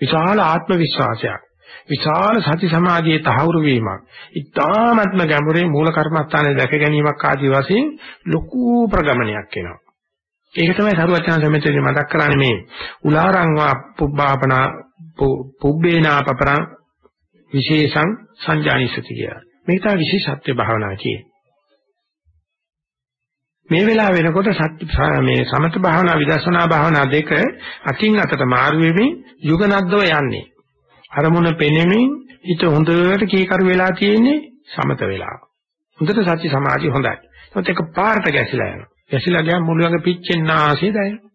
විශාල ආත්ම විශ්වාසයක්. විශාල සති සමාධියේ තහවුරු වීමක්. ඊ타ත්ම ගැඹුරේ මූල කර්මස්ථානයේ දැක ගැනීමක් ආදී වශයෙන් ලොකු ප්‍රගමනයක් වෙනවා. ඒක තමයි සරුවචන සමිතියේ මතක් කරන්නේ මේ උලාරංවා පුබ්බාපනා පුබ්බේනා පපරං විශේෂං සංජානිසති කියලා. මේක තමයි විශේෂත්ව භාවනාව කියන්නේ. මේ වෙලාව වෙනකොට මේ සමත භාවනා විදර්ශනා භාවනා දෙක අකින් අතට මාරු වෙමින් යුගනද්දව යන්නේ. අරමුණ පෙනෙමින් හිත හොඳට කීකරු වෙලා තියෙන්නේ සමත වෙලාව. හොඳට සත්‍ය සමාධිය හොඳයි. ඒත් එක පාරට ගැසිලා යනවා. ගැසිලා ගියාම මුළු ළඟ පිච්චෙන්න ආසේ දැනෙනවා.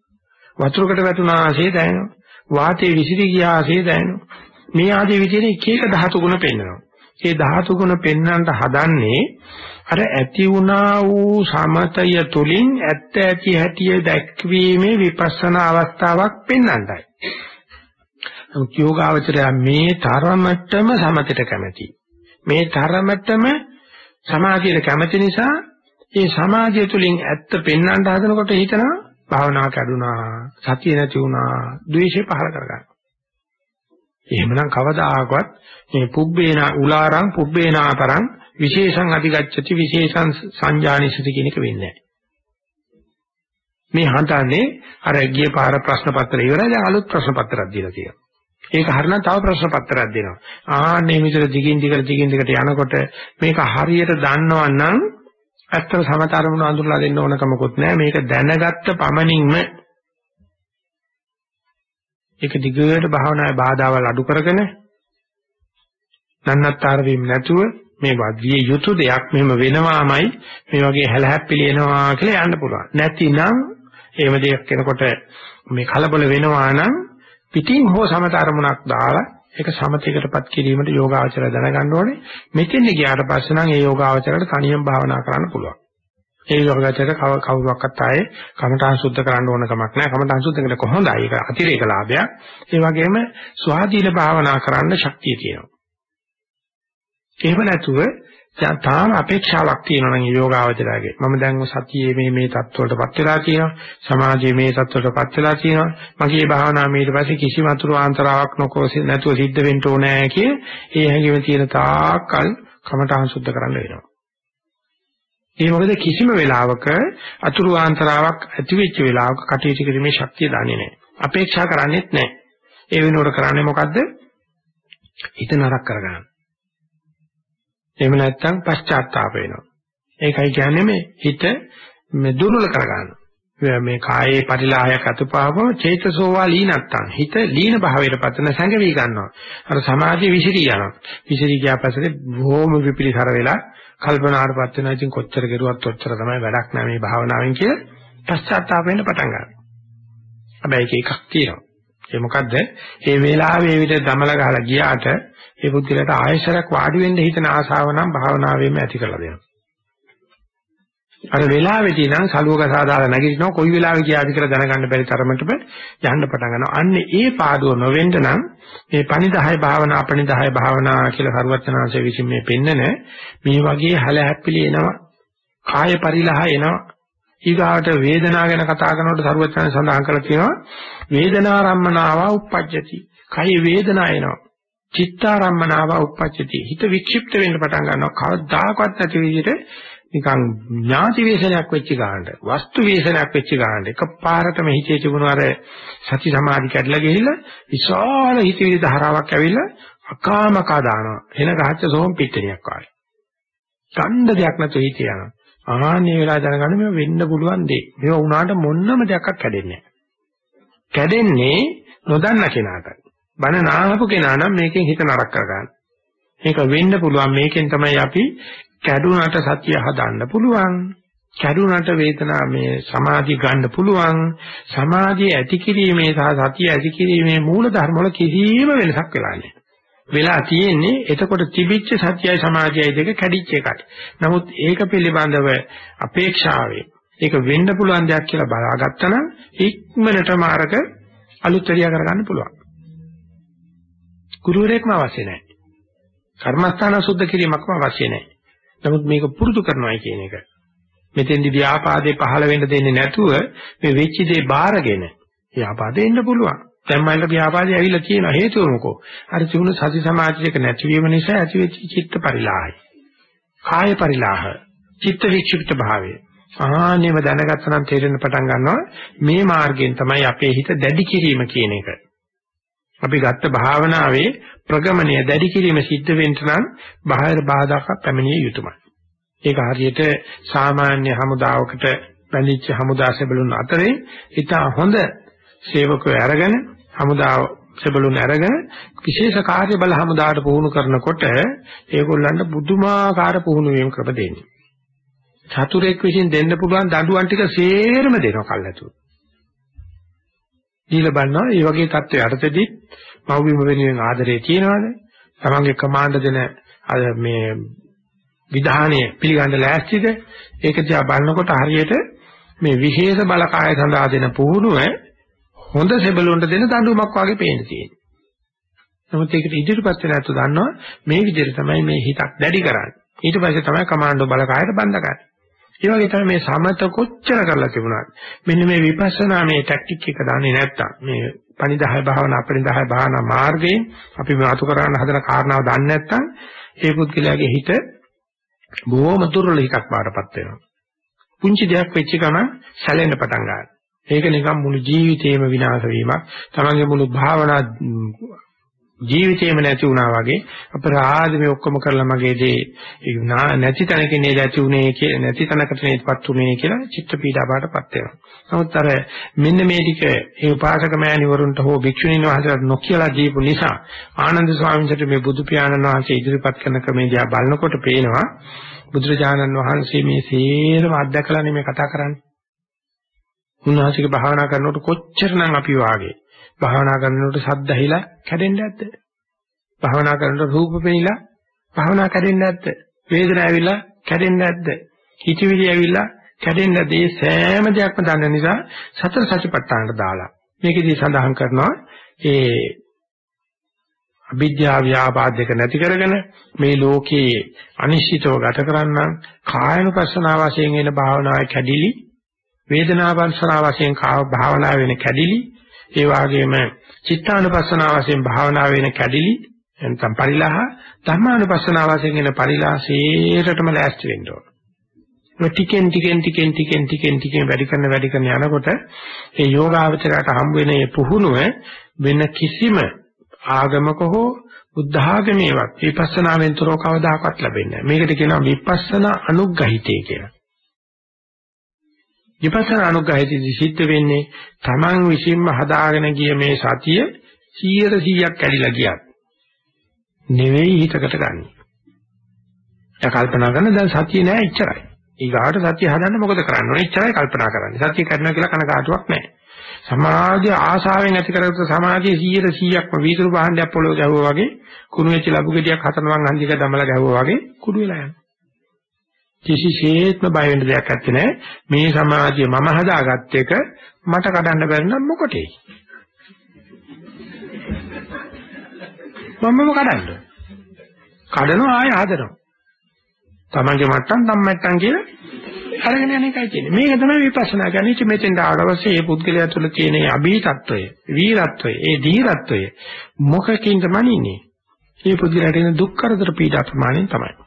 වතුරකට වැටුණා ආසේ දැනෙනවා. වාතයේ විසිරී ගියා ආසේ දැනෙනවා. මේ ආදී විදිහට එක එක ධාතු ගුණ පෙන්වනවා. ඒ ධාතු ගුණ පෙන්වන්නට හදන්නේ අර ඇති වුණා වූ සමතය තුලින් ඇත්ත ඇති හැටි දැක්වීමේ විපස්සනා අවස්ථාවක් පෙන්වන්නයි. යෝගාවචරය මේ තරමටම සමතයට කැමැති. මේ තරමටම සමාධියට කැමැති නිසා ඒ සමාධිය තුලින් ඇත්ත පෙන්වන්න හදනකොට හිතනවා භාවනා කැඩුනා, සතිය නැති වුණා, ද්වේෂය පහල කරගන්න. එහෙමනම් කවදාකවත් මේ පුබ්බේනා උලාරං පුබ්බේනාතරං විශේෂං අධිගච්ඡති විශේෂං සංජානිසති කියන එක වෙන්නේ මේ හඳන්නේ අර ගිය පාර ප්‍රශ්න පත්‍රය ඉවරයි දැන් අලුත් ප්‍රශ්න පත්‍රයක් දීලා තියෙනවා. ඒක හරිනම් තව ප්‍රශ්න පත්‍රයක් දෙනවා. ආන්නේ විතර දිගින් දිගට දිගින් දිගට යනකොට මේක හරියට දන්නවා නම් ඇත්තට සමතරමුණ අඳුරලා දෙන්න ඕනකමකුත් නැහැ. මේක දැනගත්ත පමණින්ම ඒක දිගට භාවනාවේ බාධාවල් අඩු කරගෙන නන්නත්තර වීම නැතුව මේ වදියේ යුතු දෙයක් මෙහෙම වෙනවාමයි මේ වගේ හැලහැප්පිලි එනවා කියලා යන්න පුළුවන්. නැතිනම් එහෙම දෙයක් කෙනකොට මේ කලබල වෙනවා නම් පිටින් හෝ සමත අරමුණක් දාලා ඒක සමතයකටපත් කිරීමට යෝගාචරය දැනගන්න ඕනේ. මෙතෙන් ගියාට පස්සේ නම් ඒ යෝගාචරයට තනියම භාවනා කරන්න පුළුවන්. ඒ යෝගාචරයට කවුරුවක්වත් ආයේ කමඨාන් සුද්ධ කරන්න ඕන කමක් නැහැ. කමඨාන් සුද්ධ කරන කොහොඳයි. ඒක අතිරේක ලාභයක්. ඒ වගේම ස්වාධීන භාවනා කරන්න ශක්තිය තියෙනවා. එහෙම නැතුව තාම අපේක්ෂාවක් තියෙනවා නම් යෝගාවචරයේ මම දැන් සතියේ මේ මේ தත්වලටපත් වෙලා තියෙනවා. සමාජයේ මේ தත්වලටපත් වෙලා තියෙනවා. මගේ භාවනා ඊට පස්සේ කිසිම අතුරු ආන්තරාවක් නොකෝසි නැතුව සිද්ධ වෙන්න ඕනේ කිය ඒ හැඟීම තියෙන තාක්කල් කමඨාන් සුද්ධ කරන්න වෙනවා. ඒ මොකද කිසිම වෙලාවක අතුරු ආන්තරාවක් ඇති වෙච්ච වෙලාවක කටයුතු කිරීමේ ශක්තිය දන්නේ නැහැ. අපේක්ෂා කරන්නේත් නැහැ. ඒ වෙනුවට කරන්නේ මොකද්ද? හිත නරක කරගන්න. එහෙම නැත්නම් පශ්චාත්තාප වෙනවා. ඒකයි කියන්නේ මේ හිත මේ දුර්වල කරගන්නවා. මේ කායේ පරිලාහයක් අතුපාවම චේතසෝවා ලීනත්තං. හිත ලීන භාවයට පතන සංගවි ගන්නවා. අර සමාධිය විසිරී යනවා. විසිරී ගියා පස්සේ බොහොම විපිලිසර වෙලා කල්පනාරපත් වෙනවා ඉතින් කොච්චර කෙරුවත් ඔච්චර තමයි වැඩක් නැහැ මේ භාවනාවෙන් කියලා පශ්චාත්තාප වෙන්න පටන් ගන්නවා. හැබැයි ඒක එකක් තියෙනවා. ඒ මොකද්ද මේ වෙලාවේ විතර දමල ගහලා ගියාට ඒ පුද්ගලයාට ආයශරයක් වාඩි වෙන්න හිතන ආසාව නම් භාවනාවෙම ඇති කරලා දෙනවා. අර වෙලාවේදී නම් සලුවක සාදාලා නැගිටිනවා කොයි වෙලාවෙ කියාද කියලා දැනගන්න බැරි තරමටම යන්න පටන් ගන්නවා. අන්නේ ඒ පාඩුව නොවෙන්න නම් මේ පණිදාය භාවනා අපණිදාය භාවනා කියලා සරුවචනාංශයේ විසින් මේ පෙන්නන මේ වගේ හැල හැප්පිලි එනවා. කාය පරිලහ එනවා. ඊගාට වේදනාව ගැන කතා කරනකොට සරුවචන සඳහන් කරලා තියෙනවා වේදනාරම්මනාව උප්පජ්ජති. කයි වේදනාව එනවා. චිත්තාරම්මනාව උප්පච්චති. හිත වික්ෂිප්ත වෙන්න පටන් ගන්නවා. කවදාකවත් නැති විදිහට නිකන් ඥාති වේශනයක් වෙච්ච ගන්නට වස්තු වේශනයක් වෙච්ච ගන්නට එකපාරටම හිතේ තිබුණ අර සති සමාධි කැඩලා ගිහිල්ලා විශාල හිතවිලි ධාරාවක් ඇවිල්ලා අකාමකා දානවා. එන ගහච්ච සෝම් පිටණියක් වගේ. ගන්න දෙයක් නැතුව හිතේ යනවා. ආන්නේ වෙලා දැනගන්න මේ වෙන්න පුළුවන් දෙයක් මේව වුණාට මොන්නම දෙයක් කැඩෙන්නේ නැහැ කැඩෙන්නේ නොදන්න කෙනාට බණ නාහපු කෙනා නම් මේකෙන් හිත නරක කරගන්න. මේක වෙන්න පුළුවන් මේකෙන් තමයි අපි කැඩුනට සතිය හදන්න පුළුවන්. කැඩුනට වේදනා මේ සමාධි ගන්න පුළුවන්. සමාධිය ඇති කිරීමේ සහ සතිය ඇති කිරීමේ මූල ධර්ම වල කිසිම වෙනසක් වෙලා නැහැ. වෙලා තියෙන්නේ එතකොට තිබිච්ච සත්‍යයි සමාධියයි දෙක කැඩිච්ච එකයි. නමුත් ඒක පිළිබඳව අපේක්ෂාවේ ඒක වෙන්න පුළුවන් දෙයක් කියලා බලාගත්තා නම් ඉක්මනටම අරක අලුත් එරියා කරගන්න පුළුවන්. ගුරුවරයෙක්ම අවශ්‍ය නැහැ. කර්මස්ථාන සුද්ධ කිරීමක්ම අවශ්‍ය නැහැ. නමුත් මේක පුරුදු කරනවායි කියන එක. මෙතෙන්දි ව්‍යාපාදේ පහළ වෙන්න දෙන්නේ නැතුව මේ වෙච්ච දේ බාරගෙන ව්‍යාපාදේ එන්න පුළුවන්. දැන් මයිල ව්‍යාපාරය ඇවිල්ලා තියෙන හේතුව මොකෝ? අර තිබුණු සති සමාධියක නැතිවීම නිසා ඇතිවෙච්ච චිත්ත පරිලාහය. කාය පරිලාහ, චිත්ත වික්ෂිප්ත භාවය. ආනෙම දැනගත්ත නම් තේරෙන්න පටන් ගන්නවා මේ මාර්ගයෙන් තමයි අපේ හිත දැඩි කිරීම කියන එක. අපි ගත්ත භාවනාවේ ප්‍රගමණය දැඩි කිරීම සිද්ධ වෙන්න නම් බාහිර බාධාක පැමිණිය යුතුමයි. ඒක හරියට සාමාන්‍ය හමුදාවකට බැඳිච්ච හමුදා සෙබළුන් අතරේ ඊට හොඳ සේවකයෝ අරගෙන හමුදාව සෙබළුන් අරගෙන විශේෂ කාර්ය බල හමුදාවට පුහුණු කරනකොට ඒගොල්ලන්ට බුදුමාකාර පුහුණු වීම ක්‍රම දෙන්නේ. චතුරෙක් විසින් දෙන්න පුළුවන් දඬුවම් ටික සේරම දෙනවා කල්ලාතු. දීලා බලනවා මේ වගේ තත්ත්වයට යටතේදී මව්බිම වෙනුවෙන් ආදරේ තියනවාද? තමන්ගේ කමාන්ඩ් දෙන මේ විධානය පිළිගන්න ලෑස්තිද? ඒක දිහා බලනකොට හරියට මේ විශේෂ බලකාය සඳහා දෙන පුහුණුව හොඳ සෙබළුන්ට දෙන දඬුවමක් වගේ පේන්න තියෙනවා. නමුත් ඒකට ඉදිරිපත් වෙලා තු දන්නවා මේ විදිහට තමයි මේ හිතක් දැඩි කරන්නේ. ඊට පස්සේ තමයි කමාන්ඩෝ බලකායට බඳ ගන්න. ඒ වගේ තමයි මේ සමත කොච්චර කරලා තිබුණාද. මෙන්න මේ විපස්සනා මේ ටැක්ටික් එක දන්නේ නැත්තම් මේ පණිදාය භාවනා අපරිදාය භාවනා මාර්ගයෙන් අපි මේ අතු කරන්න හදන කාරණාව දන්නේ නැත්තම් ඒ පුද්ගලයාගේ හිත බොහොම දුර්වල එකක් බාටපත් වෙනවා. පුංචි දෙයක් වෙච්ච ගමන් සැලෙන්න පටන් ගන්නවා. ඒක නිකන් මුළු ජීවිතේම විනාශ වීමක්. තමන්ගේ මුළු භාවනා ජීවිතේම නැති වුණා වගේ අපරාධ මේ ඔක්කොම කරලා මගේ දේ නැති තැනක නේද ඇති උනේ කියලා නැති තැනකට නේදපත් උනේ කියලා චිත්ත පීඩාවටපත් වෙනවා. නමුත් අර මෙන්න මේ ටික ඒ උපාසක මෑණිවරුන්ට හෝ භික්ෂුණීන් වහන්සේලාට නොකියලා දීපු නිසා ආනන්ද ස්වාමීන් වහන්සේ මේ බුදු පියාණන් වහන්සේ ඉදිරිපත් කරන ක්‍රමේ දිහා බලනකොට පේනවා බුදුරජාණන් වහන්සේ මේ සේරම අත්දැකලා නෙමෙයි කතා කරන්නේ. උන්වහන්සේගේ භාවනා කරනකොට කොච්චරනම් අපි වාගේ භාවනා කරනකොට ශබ්ද ඇහිලා කැඩෙන්නේ නැද්ද? භාවනා කරනකොට රූප පෙනිලා භාවනා කැඩෙන්නේ නැද්ද? වේදනාව ඇවිල්ලා කැඩෙන්නේ නැද්ද? හිතවිලි ඇවිල්ලා කැඩෙන්නේ නැද්ද? මේ සෑම දෙයක්ම දන්න නිසා සතර සතිපට්ඨානට දාලා මේකෙදී සඳහන් කරනවා ඒ අවිද්‍යා ව්‍යාපාද දෙක නැති කරගෙන මේ ලෝකයේ අනිශ්චිතව ගත කරන්නම් කායනුපස්සනාව වශයෙන් එන භාවනාවේ කැඩිලි වේදනාපස්සනාව වශයෙන් භාවනාව වෙන කැඩිලි ඒ වගේම චිත්තානුපස්සනාව වශයෙන් භාවනා වෙන කැඩිලි නැත්නම් පරිලහ ධර්මානුපස්සනාව වශයෙන් එන පරිලහ සේරටම ලෑස්ති වෙන්න ඕන. මේ ටිකෙන් ටිකෙන් ටිකෙන් ටිකෙන් ටිකෙන් ටිකෙන් වැඩි කරන වැඩි කරන යනකොට ඒ යෝගාවචරයට හම්බ වෙන මේ පුහුණුව වෙන කිසිම ආගමක හෝ බුද්ධ ආගමේවත් විපස්සනාවෙන් තොරව කවදාකවත් ලැබෙන්නේ නැහැ. මේකට කියනවා විපස්සනා අනුග්‍රහිතය කියලා. විපස්සනා අනුග්‍රහයේදී සිද්ධ වෙන්නේ Taman විසින්ම හදාගෙන ගිය මේ සතිය 100%ක් කැඩිලා ගියත් නෙවෙයි හිතකට ගන්න. එයා කල්පනා කරන දැන් සතිය නෑ ඉච්චරයි. ඊගාට සතිය හදන්න මොකද කරන්න ඕනේ? ඉච්චරයි කල්පනා කරන්නේ. සතිය කරනවා කියලා කනකාටුවක් නෑ. සමාධිය ආශාවෙන් ඇති කරගත්ත සමාධිය 100%ක්ම වීදුරු භාණ්ඩයක් පොළොව ගැහුවා වගේ කුණු වෙච්ච ලබු ගෙඩියක් හතරවන් හන්දික දමලා ගැහුවා වගේ කුඩු වෙලා යනවා. කිසිසේත්ම බය වෙන්න දෙයක් නැත්තේ නෑ. මේ සමාධිය මම හදාගත්ත එක මට කඩන්න බැරි නම් මොකටේ? මමම කඩන්න. කඩනවා ආය හදනවා. Tamange මට්ටම් ධම්මට්ටම් කියලා අරගෙන යන එකයි තියෙන්නේ. මේක තමයි විපස්සනා කියන්නේ. ඉති මෙතෙන් ආවවසේ මේ පුද්ගලයා තුළ තියෙන අභීතත්වය, වීරත්වය, ඒ ධීරත්වය මොකකින්ද මනින්නේ? මේ පුද්ගලයාට එන දුක් කරදර පීඩා ප්‍රමාණයෙන් තමයි.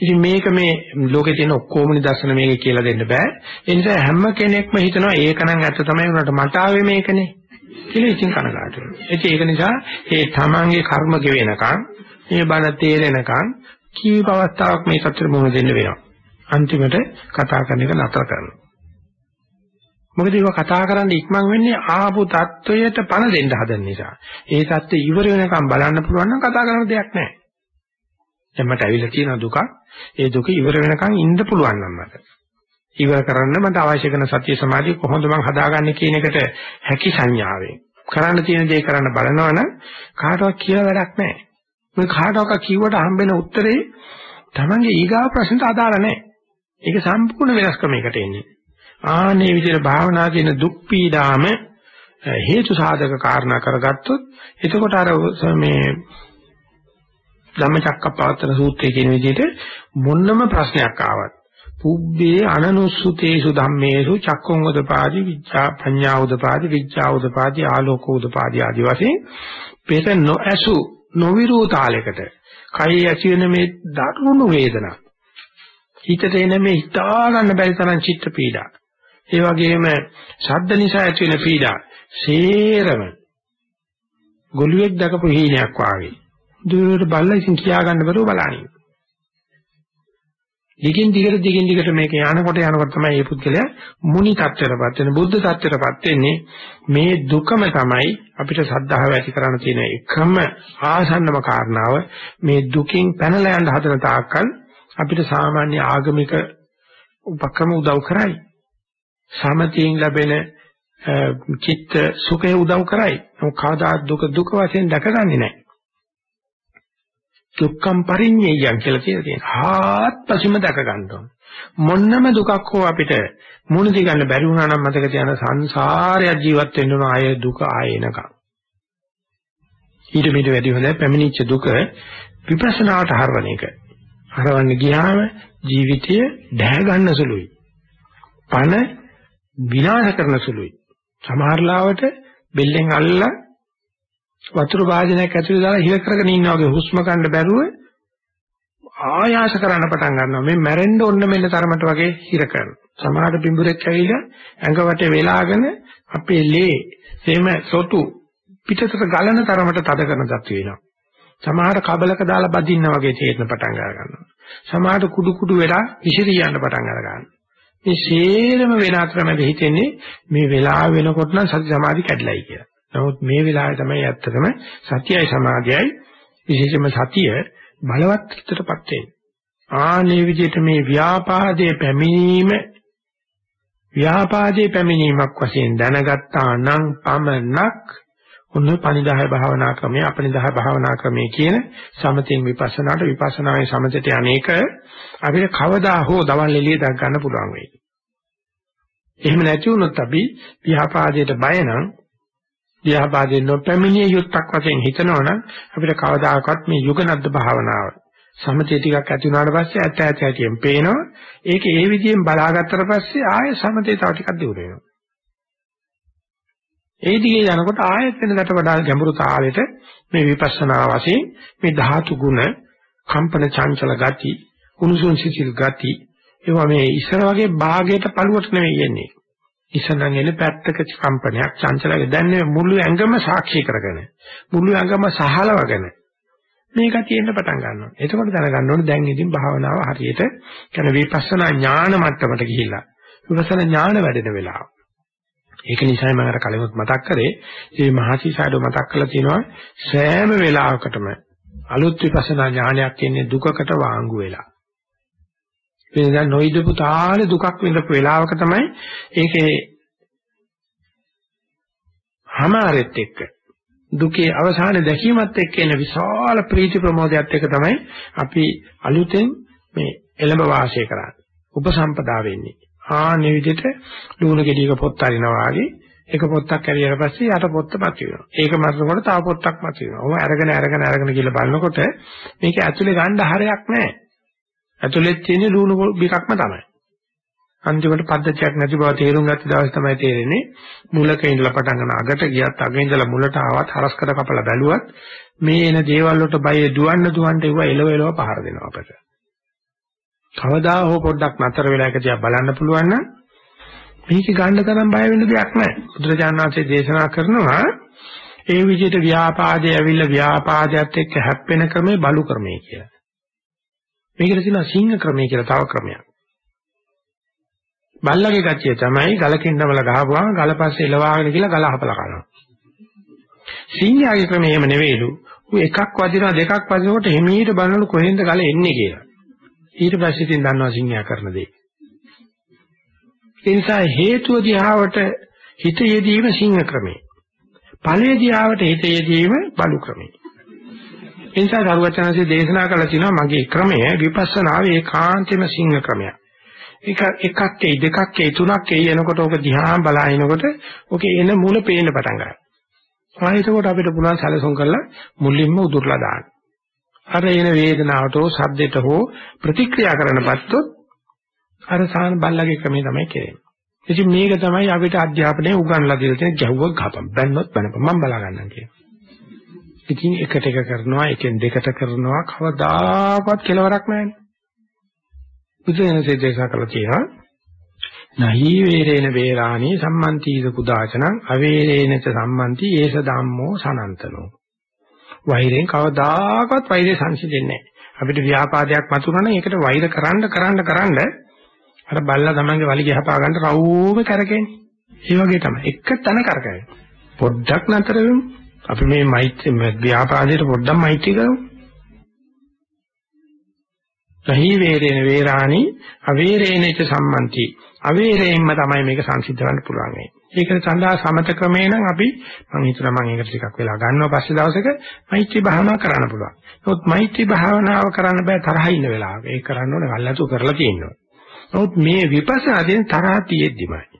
ඉතින් මේක මේ ලෝකේ තියෙන ඔක්කොම නිදර්ශන මේක කියලා දෙන්න බෑ. ඒ නිසා හැම කෙනෙක්ම හිතනවා ඒක නම් ඇත්ත තමයි උනට මට ආවේ මේකනේ කියලා ඉතින් කනගාටු වෙනවා. ඒක නිසා මේ තමන්ගේ කර්ම ගෙවෙනකන් මේ බණ තේරෙනකන් කීප අවස්ථාවක් මේ සත්‍යෙ මොන දෙන්න වෙනවා. අන්තිමට කතා කරන එක නතර කරනවා. මොකද ඒක කතා කරන්න ඉක්මන් වෙන්නේ ආපු தত্ত্বයට පණ දෙන්න හදන නිසා. ඒ தත්ත්වය ඉවර වෙනකන් බලන්න පුළුවන් නම් කතා කරන්න දෙයක් නැහැ. දැන් මට ඇවිල්ලා තියෙන දුක. ඒ දුක ඉවර වෙනකන් ඉන්න පුළුවන් නම් මට. ඉවර කරන්න මට අවශ්‍ය කරන සතිය සමාධිය කොහොමද මම හදාගන්නේ කියන එකට හැකි සංඥාවෙන්. කරන්න තියෙන දේ කරන්න බලනවනම් කාටවත් කියලා වැඩක් නැහැ. මේ කාටවත් කිව්වට හම්බෙන උත්තරේ Tamange ඊගාව ප්‍රශ්නට අදාළ නැහැ. ඒක සම්පූර්ණ වෙනස් ක්‍රමයකට එන්නේ. ආනේ විදිහට භාවනා කියන දුක් පීඩාම හේතු සාධක කාරණා කරගත්තොත් එතකොට අර මේ ධම්මචක්කප්පවත්තන සූත්‍රයේ කියන විදිහට මොන්නම ප්‍රශ්නයක් ආවත් පුබ්බේ අනනුස්සුතේසු ධම්මේසු චක්කුං උදපාදි විච්ඡා පඤ්ඤා උදපාදි විච්ඡා උදපාදි ආලෝක උදපාදි ආදි වශයෙන් පෙර නොඇසු නොවිරූ තාලයකට කයි ඇති වෙන මේ දරුණු වේදනා හිතට එන මේ හිතා ගන්න බැරි තරම් චිත්ත පීඩා. ඒ වගේම ශබ්ද නිසා ඇති වෙන පීඩා සේරම ගොළුෙක් දකපු හීනයක් වාගේ. දුරට බල්ලා ඉතින් කියා ගන්න බැරුව බලන්නේ. දිගින් දිගට දිගින් දිගට මේක යනකොට යනකොට තමයි මේ පුද්ගලයා මුනි tattරපත් වෙන බුද්ධ tattරපත් වෙන්නේ. මේ දුකම තමයි අපිට සද්ධාව ඇති කරන්න තියෙන එකම ආසන්නම කාරණාව. මේ දුකින් පැනලා යන්න හදන තාක්කල් අපිට සාමාන්‍ය ආගමික උපක්‍රම උදව් කරයි. සමතියෙන් ලැබෙන චිත්ත සුඛය උදව් කරයි. නමුත් කවදා දුක දුක වශයෙන් දැකගන්නේ නැහැ. දුක්ඛම් පරිඤ්ඤයයන් කියලා කියලා තියෙනවා. ආත්පසීම දැක ගන්න ඕන. මොන්නම දුකක් හෝ අපිට මුණ දී ගන්න බැරි වුණා නම් මතක තියාගන්න සංසාරයක් ජීවත් වෙන්න ඕන ආය දුක ආය එනකම්. ඊට මෙට වැඩි හොඳ පැමිණිච්ච දුක විපස්සනාවට හරවන එක. හරවන්න ගියාම ජීවිතය දැහැ ගන්න සුළුයි. පණ විනාශ කරන සුළුයි. සමහර ලාවට බෙල්ලෙන් අල්ලලා වතුර වාදනයක් ඇතුලේ දාලා හිර කරගෙන ඉන්නා වගේ හුස්ම ගන්න බැරුව ආයාස කරන්න පටන් ගන්නවා. මේ මැරෙන්න ඕන මෙන්න තරමට වගේ හිර කරනවා. සමහර පිඹුරෙක් ඇවිල්ලා ඇඟ වටේ වෙලාගෙන අපේ ලේ එහෙම සොටු පිටතට ගලන තරමට තද කරන දත් වෙනවා. සමහර කබලක දාලා බදින්න වගේ තේරෙන පටන් ගන්නවා. සමහර කුඩු කුඩු වෙලා විසිරී යන්න පටන් ගන්නවා. මේ සේරම වෙන අතරමැද හිතෙන්නේ මේ වෙලාව වෙනකොට නම් සති සමාධි කැඩලයි කියලා. නමුත් මේ වෙලාවේ තමයි ඇත්තටම සතියයි සමාධියයි විශේෂයෙන්ම සතිය බලවත් හිතටපත් වෙන්නේ. ආනේ විදිහට මේ ව්‍යාපාදයේ පැමිණීම ව්‍යාපාදයේ පැමිණීමක් වශයෙන් දැනගත්තා නම් පමණක් උන්න පනිදාය භාවනා ක්‍රමය අපනිදාය භාවනා ක්‍රමය කියන සමතෙන් විපස්සනාට විපස්සනාවේ සමතට අනේක අපිට කවදා හෝ දවල් එළිය දක් ගන්න පුළුවන් වෙයි. එහෙම නැති වුණොත් අපි ව්‍යාපාදයට බය නම් ව්‍යාපාදයෙන් නොපැමිණිය යුක්තක් වශයෙන් හිතනවනම් අපිට කවදාකවත් මේ යුගනද්ද භාවනාව සමතේ ටිකක් ඇති වුණාට පස්සේ ඇත්ත ඇත්ත ඇටියෙන් පේනවා. ඒක ඒ විදිහෙන් බලාගත්තට පස්සේ ආයෙ සමතේ තව ටිකක් දියුණු වෙනවා. ඒ දිගේ යනකොට ආයෙත් වෙනකට වඩා ගැඹුරු තාලෙට මේ විපස්සනා වශයෙන් මේ ධාතු ගුණ කම්පන චංචල ගති උණුසුම් සිසිල් ගති ඒවා මේ ඉස්සර වගේ භාගයට පළුවට නෙවෙයි යන්නේ ඉස්සනම් එන පැත්තක කම්පනයක් චංචලක දැන් මුළු ඇඟම සාක්ෂි කරගෙන මුළු ඇඟම සහලවගෙන මේක තියෙන්න පටන් ගන්නවා. එතකොට දැනගන්න ඕනේ දැන් ඉතින් භාවනාව හරියට කියන විපස්සනා ඥාන මට්ටමට ගිහිල්ලා විපස්සනා ඥාන වැඩෙන වෙලාව. ඒක නිසායි මම අර කලිමුත් මතක් කරේ මේ මහසිසාරෝ මතක් කරලා තියෙනවා සෑම වෙලාවකටම අලුත් විපස්සනා ඥානයක් එන්නේ දුකකට වාංගු වෙලා. වෙනදා නොයිදපු තාල දුකක් විඳපු වෙලාවක තමයි ඒකේ හමාරෙත් එක්ක දුකේ අවසාන දැකීමත් එක්ක එන විශාල ප්‍රීති ප්‍රමෝදයත් එක්ක තමයි අපි අලුතෙන් මේ එළඹ වාසය කරන්නේ. උපසම්පදා වෙන්නේ. ආන්නේ විදිහට ලුණු ගෙඩියක පොත් අරිනවා වගේ එක පොත්තක් ඇරියට පස්සේ යට පොත්ත මත වෙනවා. ඒක මතනකොට තව පොත්තක් මත වෙනවා. ඔහොම අරගෙන අරගෙන අරගෙන කියලා බලනකොට මේක ඇතුලේ ගන්න හරයක් නැහැ. ඇතුලේ තියෙන ලුණු බිකක්ම තමයි. අන්තිමට පද්ධතියක් නැති බව තේරුම් ගත්ත දවස් තමයි තේරෙන්නේ මුලක ඉඳලා පටන් ගන්න අගට ගියත් අග ඉඳලා මුලට ආවත් හරස්කඩ කපලා බැලුවත් මේ එන දේවල් වලට බය දුවන්න දුවන්න ඒවා එලව එලව පහර දෙනවා අපට. කවදා හෝ පොඩ්ඩක් නතර වෙලා එක දිහා බලන්න පුළුවන් නම් මේක ගන්න තරම් බය වෙන්න දෙයක් නැහැ. බුදුරජාණන් වහන්සේ දේශනා කරනවා ඒ විදිහට ව්‍යාපාදයේ ඇවිල්ලා ව්‍යාපාදයට එක්ක හැප්පෙන ක්‍රමේ බලු ක්‍රමය කියලා. මේකට තියෙනවා සිංහ ක්‍රමය කියලා තව ක්‍රමයක්. බල්ලගේ ගැච්චිය තමයි ගලකින් නමල ගහපුවාම ගලපස්සේ එලවාගෙන කියලා ගල හපලා කරනවා. සිංහයාගේ ක්‍රමය එහෙම නෙවෙයිලු. ඌ එකක් වදිනවා දෙකක් වදිනකොට හිමීට බලනලු කොහෙන්ද ගල එන්නේ කියලා. ඊට පස්සේ ඉතින් දන්නවා සිංහයා කරන දේ. ඒ නිසා හේතුව දිහාවට හිත යෙදීම සිංහ ක්‍රමය. ඵලයේ දිහාවට හිත යෙදීම බලු ක්‍රමය. ඒ නිසා දරුවචනන්සේ දේශනා කළා තියෙනවා මගේ ක්‍රමය විපස්සනාවේ ඒකාන්තෙම සිංහ ක්‍රමයක්. ඒක එකක් එයි දෙකක් එයි තුනක් එයි එනකොට ඔක දිහා බලනකොට ඔකේ එන මූල පේන්න පටන් ගන්නවා. ආයෙතකොට අපිට පුළුවන් සැලසුම් කරලා මුලින්ම උදුරලා දාන්න. අර එන වේදනාවට හෝ සද්දයට හෝ ප්‍රතික්‍රියා කරන්න පත්තොත් අර සාන බල්ලගේ ක්‍රමය තමයි කෙරෙන්නේ. ඉතින් මේක තමයි අපිට අධ්‍යාපනයේ උගන්ලා දෙලා තියෙන ගැහුවක් ගහපන් බැන්නොත් බැනපන් මම බලා ගන්නම් කියන. ඉතින් එකට එක කරනවා එකෙන් දෙකට කරනවා කවදාකවත් කෙලවරක් නැහැ. බුදුරජාණන්සේ දේශනා කළා තියෙනවා නහි වේරේන වේරාණී සම්මන්තිද කුදාචනං අවේරේනච සම්මන්ති ඒස ධම්මෝ සනන්තනෝ වෛරයෙන් කවදාකවත් වෛරය සංසිඳෙන්නේ නැහැ අපිට ව්‍යාපාදයක් මතුනනම් ඒකට වෛර කරන්න කරන්න කරන්න අර බල්ලා තමන්ගේ වලිගය හපා ගන්න රවුම කරකෙන්නේ. ඒ වගේ තමයි. එක තැන කරකැවෙන. පොඩ්ඩක් නතර වෙමු. අපි මේ මෛත්‍රී ව්‍යාපාදයට පොඩ්ඩක් මෛත්‍රී කරමු. සහි වේරේන වේරාණි අවේරේනච සම්මන්ති. අවේරේන්ම තමයි මේක සංසිද්ධ කරන්න පුළුවන් වෙන්නේ. ඒකට සඳහා සමත ක්‍රමේ නම් අපි මම හිතනවා මම ඒකට ටිකක් වෙලා ගන්නවා පස්සේ දවසක මෛත්‍රී භාවනාව කරන්න පුළුවන්. නමුත් මෛත්‍රී භාවනාව කරන්න බෑ තරහ ඉන්න වෙලාවක. ඒක කරන්න ඕනේ වල්ලාතු කරලා තියෙනවා. නමුත් මේ විපස්සනාදීන් තරහ තියෙද්දිමයි.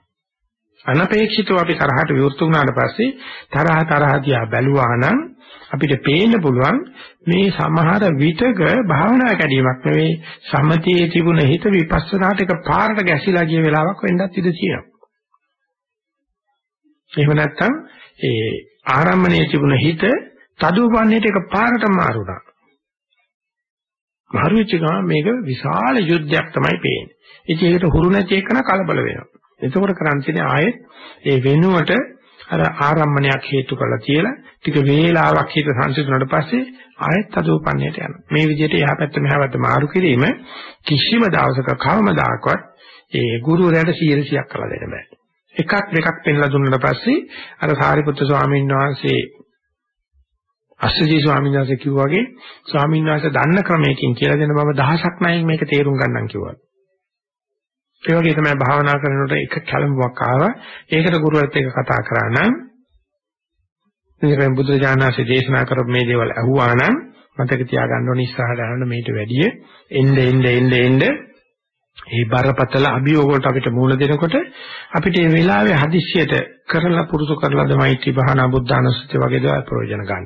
අනපේක්ෂිතව අපි තරහට විවෘත වුණාට පස්සේ තරහ තරහ දිහා බැලුවා නම් අපිට පේන්න පුළුවන් මේ සමහර විතක භාවනා කැඩීමක් නෙවෙයි සමතියේ තිබුණ හිත විපස්සනාට එක පාරට ගැසිලා ගිය වෙලාවක් වෙන්නත් ඉඩ තියෙනවා. එහෙම නැත්නම් ඒ ආරම්මණයේ තිබුණ හිත තදුපන්නේට එක පාරට මාරුණා. මාරු වෙච්ච ගමන් මේක විශාල යුද්ධයක් තමයි පේන්නේ. ඉතින් ඒකට හුරු නැති එකන කලබල වෙනවා. එතකොට කරන් තියෙන්නේ ආයෙත් ඒ වෙනුවට අර ආරම්මණයක් හේතු කරලා තියලා ටික වේලාවක් හිත සංසිඳුණාට පස්සේ ආයෙත් අදෝපන්නයට යනවා. මේ විදිහට එහා පැත්ත මෙහා පැත්ත මාරු කිරීම කිසිම දවසක කවමදාකවත් ඒ ගුරුවරයාට 100ක් කළා දෙන්න බෑ. එකක් දෙකක් පෙන්ලා දුන්නාට පස්සේ අර සාරිපුත්‍ර ස්වාමීන් වහන්සේ අස්සජී ස්වාමීන් වහන්සේ කිව්වාගේ ස්වාමීන් වහන්සේ දන්න ක්‍රමයකින් කියලා දෙන බව දහසක් නයින් මේක තේරුම් ගන්නම් කිව්වා. ඒ වගේ තමයි භාවනා කරනකොට එක කලඹුවක් ආවා. ඒකට ගුරුවරත් එක්ක කතා කරා නම් ඉතින් බුදුරජාණන්සේ දේශනා කරපු මේ දේවල් අහුවා නම් මතක තියාගන්න ඕනේ ඉස්සරහට යනකොට මේට වැඩිය එnde එnde එnde එnde මේ බරපතල අභියෝග වලට අපිට මූල දෙනකොට අපිට මේ වෙලාවේ හදිස්සියට කරලා පුරුදු කරලාද මෛත්‍රී භාවනා බුද්ධානුස්සතිය වගේ දේවල් ප්‍රයෝජන ගන්න.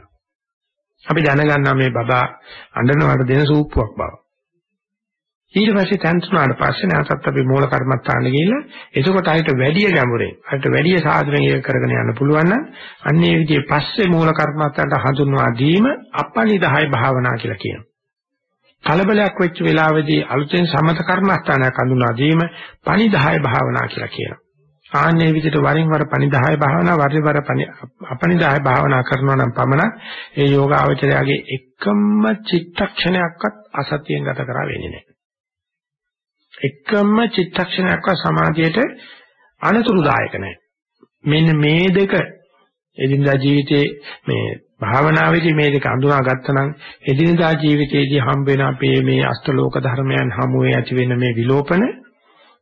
අපි දැනගන්නා මේ බබා අඬනවට දෙන සූප්පුවක් බව. ඊට පස්සේ තන්තුනාට පස්සේ නැවතත් අපි මූල කර්මත්තාන ගිහිල්ලා එතකොට ආයෙත් වැඩි ගැඹුරෙන් ආයෙත් වැඩි සාධනෙන් ඒක කරගෙන යන්න පුළුවන් නම් අන්න ඒ විදිහේ පස්සේ මූල කර්මත්තාන්ට හඳුන්වා දීම අපනිදාය භාවනා කියලා කියනවා. කලබලයක් වෙච්ච වෙලාවේදී අලුතෙන් සමත කර්මස්ථානයක් හඳුන්වා දීම පනිදාය භාවනා කියලා කියනවා. ආන්නේ විදිහට වරින් වර පනිදාය භාවනා වරින් වර අපනිදාය භාවනා කරනවා නම් පමණ ඒ යෝගාවචරයාගේ එකම චිත්තක්ෂණයක්වත් අසතියෙන් ගත කරා වෙන්නේ නැහැ. එකම චිත්තක්ෂණයක්වත් සමාධියට අනතුරුදායක නැහැ. මෙන්න මේ දෙක එදිනදා ජීවිතේ මේ භාවනාවේදී මේ දෙක අඳුනා ගත්තනම් එදිනදා ජීවිතයේදී හම්බ වෙන අපේ මේ අෂ්ටලෝක ධර්මයන් හමුවේ ඇති වෙන මේ විලෝපන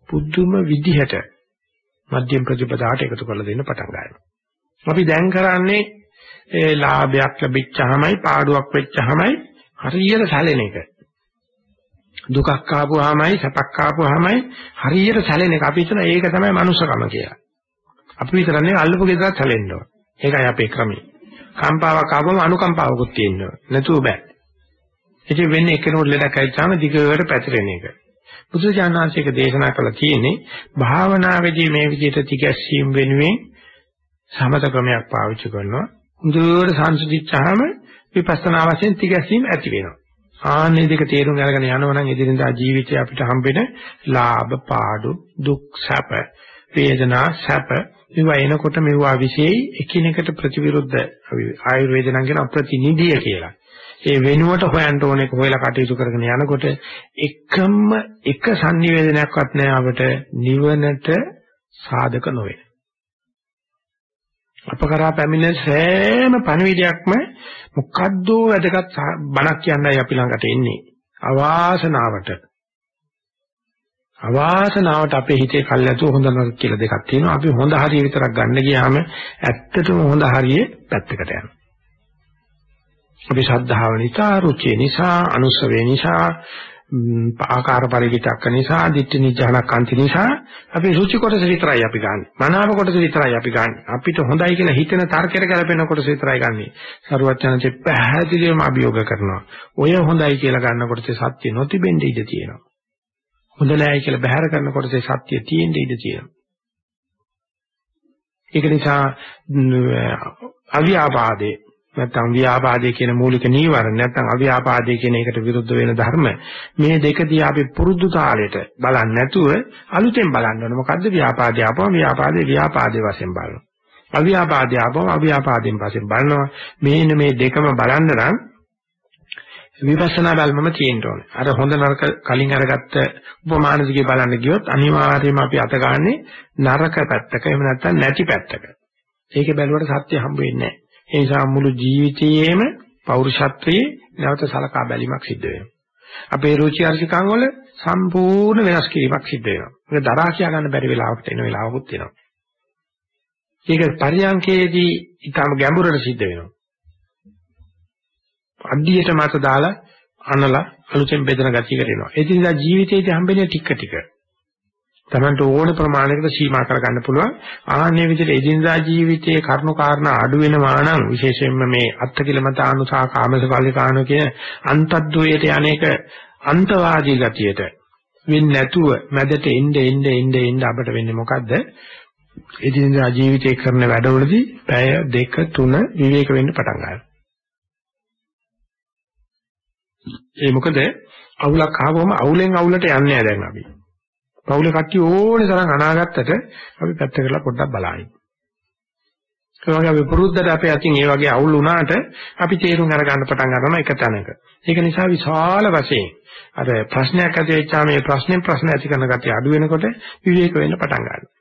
පුදුම විදිහට මධ්‍යම ප්‍රතිපදාට එකතු කරලා දෙන්න පටන් ගන්නවා. අපි දැන් කරන්නේ ඒ ලාභයක් ලැබිච්චාමයි පාඩුවක් වෙච්චාමයි හරියට සැලෙන එක. දුකක් ආපුවාමයි සැපක් ආපුවාමයි හරියට සැලෙන එක. අපි හිතන ඒක තමයි මනුස්සකම කියලා. අපි විතරනේ අල්ලපු ගෙදරත් සැලෙන්න ඕන. ඒකයි අපේ ක්‍රමය. කම්පාවක් ආවම අනුකම්පාවකුත් තියෙන්න ඕන. නැතුව බෑ. ඉතින් වෙන්නේ එකිනෙකට ලෙඩක් ඇවිත්තාම දිගට පැතිරෙන එක. බුදුජානනාංශයක දේශනා කළා තියෙන්නේ භාවනාවේදී මේ විදිහට තිගැස්සීම් වෙනුවෙන් සමත ක්‍රමයක් පාවිච්චි කරනවා. හොඳට සංසිද්ධිච්චාම විපස්සනා වශයෙන් තිගැස්සීම් ඇති වෙනවා. ආන්නේ දෙක තේරුම් අරගෙන යනවනම් එදිනදා ජීවිතේ අපිට හම්බෙන ලාභ පාඩු දුක් සැප වේදනා සැප මේවා එනකොට මේවා විශේෂයි එකිනෙකට ප්‍රතිවිරුද්ධ ආයුර්වේද නම් කියන ප්‍රතිනිධිය කියලා. ඒ වෙනුවට හොයන්න ඕනේ හොයලා කටයුතු කරගෙන යනකොට එකම එක sannivedanayaක්වත් නැහැ අපිට නිවනට සාධක නොවේ. අපකරා පැමිණෙන සෑම පණවිඩයක්ම මොකද්ද වැදගත් බණක් කියන්නයි අපි ළඟට එන්නේ. අවාසනාවට. අවාසනාවට අපේ හිතේ කල්ැතු හොඳ නරක කියලා දෙකක් තියෙනවා. අපි හොඳ හරිය විතරක් ගන්න ගියාම ඇත්තටම හොඳ හරියේ පැත්තකට යනවා. අපි ශ්‍රද්ධාව නිසා, රුචිය නිසා, අනුසවේ නිසා, ආකාර පරිවිතක්ක නිසා, ditthi නිජානකාන්ති නිසා අපි රුචි කොටස විතරයි අපි ගන්න. මනාව කොටස විතරයි අපි ගන්න. අපිට හොඳයි කියලා හිතෙන තර්කයට ගැලපෙන කොටස විතරයි ගන්නෙ. සරුවචනන්සේ පැහැදිලිවම අභියෝග කරනවා. ඔය හොඳයි කියලා ගන්න කොටසේ සත්‍ය නොතිබෙන්න ඉඩ තියෙනවා. හොඳ නැහැ කියලා බැහැර කරනකොට ඒ සත්‍ය තියෙන්න ඉඩ තියෙනවා. ඒක නිසා අව්‍යාපාදේ නැත්නම් ව්‍යාපාදේ කියන මූලික නීවරණ නැත්නම් අව්‍යාපාදේ කියන එකට විරුද්ධ වෙන ධර්ම මේ දෙකදී අපි පුරුදු තාලෙට බලන්නේ නැතුව අලුතෙන් බලන්න ඕනේ. මොකද්ද ව්‍යාපාදේ ආපුවම ව්යාපාදේ ව්‍යාපාදේ වශයෙන් බලනවා. අව්‍යාපාදේ ආපුවම අව්‍යාපාදයෙන් වශයෙන් බලනවා. මේන මේ දෙකම බලන්න නම් විපස්සනා බැල්මම තියෙන්න ඕනේ. අර හොඳ නරක කලින් අරගත්ත උපමාන දිගේ බලන්න ගියොත් අනිවාර්යයෙන්ම අපි අත ගන්නෙ නරක පැත්තක එහෙම නැත්නම් නැති පැත්තක. ඒකේ බැලුවට සත්‍ය හම්බ වෙන්නේ නැහැ. ඒ නිසා මුළු ජීවිතයේම පෞරුෂත්වයේ නැවත සලකා බැලීමක් සිද්ධ වෙනවා. අපේ රුචි අරුචිකම් වල සම්පූර්ණ වෙනස් කිරීමක් සිද්ධ වෙනවා. ඒක දරා කියා ගන්න බැරි වෙලාවකට එන වෙලාවකුත් එනවා. ඒක පරියන්කේදී ඊටම ගැඹුරට සිද්ධ වෙනවා. අඩියට මත දාලා අනලා අලුතෙන් බෙදන ගතියකට එනවා. ඒ නිසා ජීවිතයේදී හම්බෙන්නේ ටික ටික. Tamanට ඕන ප්‍රමාණයකට සීමා කරගන්න පුළුවන්. ආන්නේ විදිහට එදිනදා ජීවිතයේ කරුණු කාරණා අඩු වෙනවා නම් විශේෂයෙන්ම මේ අත්තිකිලමතානුසා කාමසකල්ලිකාණෝ කියන අන්තද්වයයට යන්නේක අන්තවාදී ගතියට වෙන්නේ නැතුව මැදට එන්න එන්න එන්න එන්න අපිට වෙන්නේ මොකද්ද? එදිනදා ජීවිතේ කරන වැඩවලදී පැය දෙක තුන විවේක වෙන්න පටන් ගන්නවා. ඒ මොකද අවුලක් ආවම අවුලෙන් අවුලට යන්නේ නැහැ දැන් අපි. පවුලේ කට්ටිය ඕනේ තරම් අනාගත්තට අපි පැත්ත කරලා පොඩ්ඩක් බලائیں. ඒ වගේ අපි පුරුද්දට අපේ අතින් මේ වගේ අවුල් වුණාට අපි තේරුම් අරගන්න පටන් ගන්නවා එක තැනක. ඒක නිසා විශාල වශයෙන් අර ප්‍රශ්නයක් ඇති වෙච්චාම මේ ප්‍රශ්නේ ප්‍රශ්න ඇති කරන ගැටි අඩු වෙනකොට විවේක වෙන්න පටන් ගන්නවා.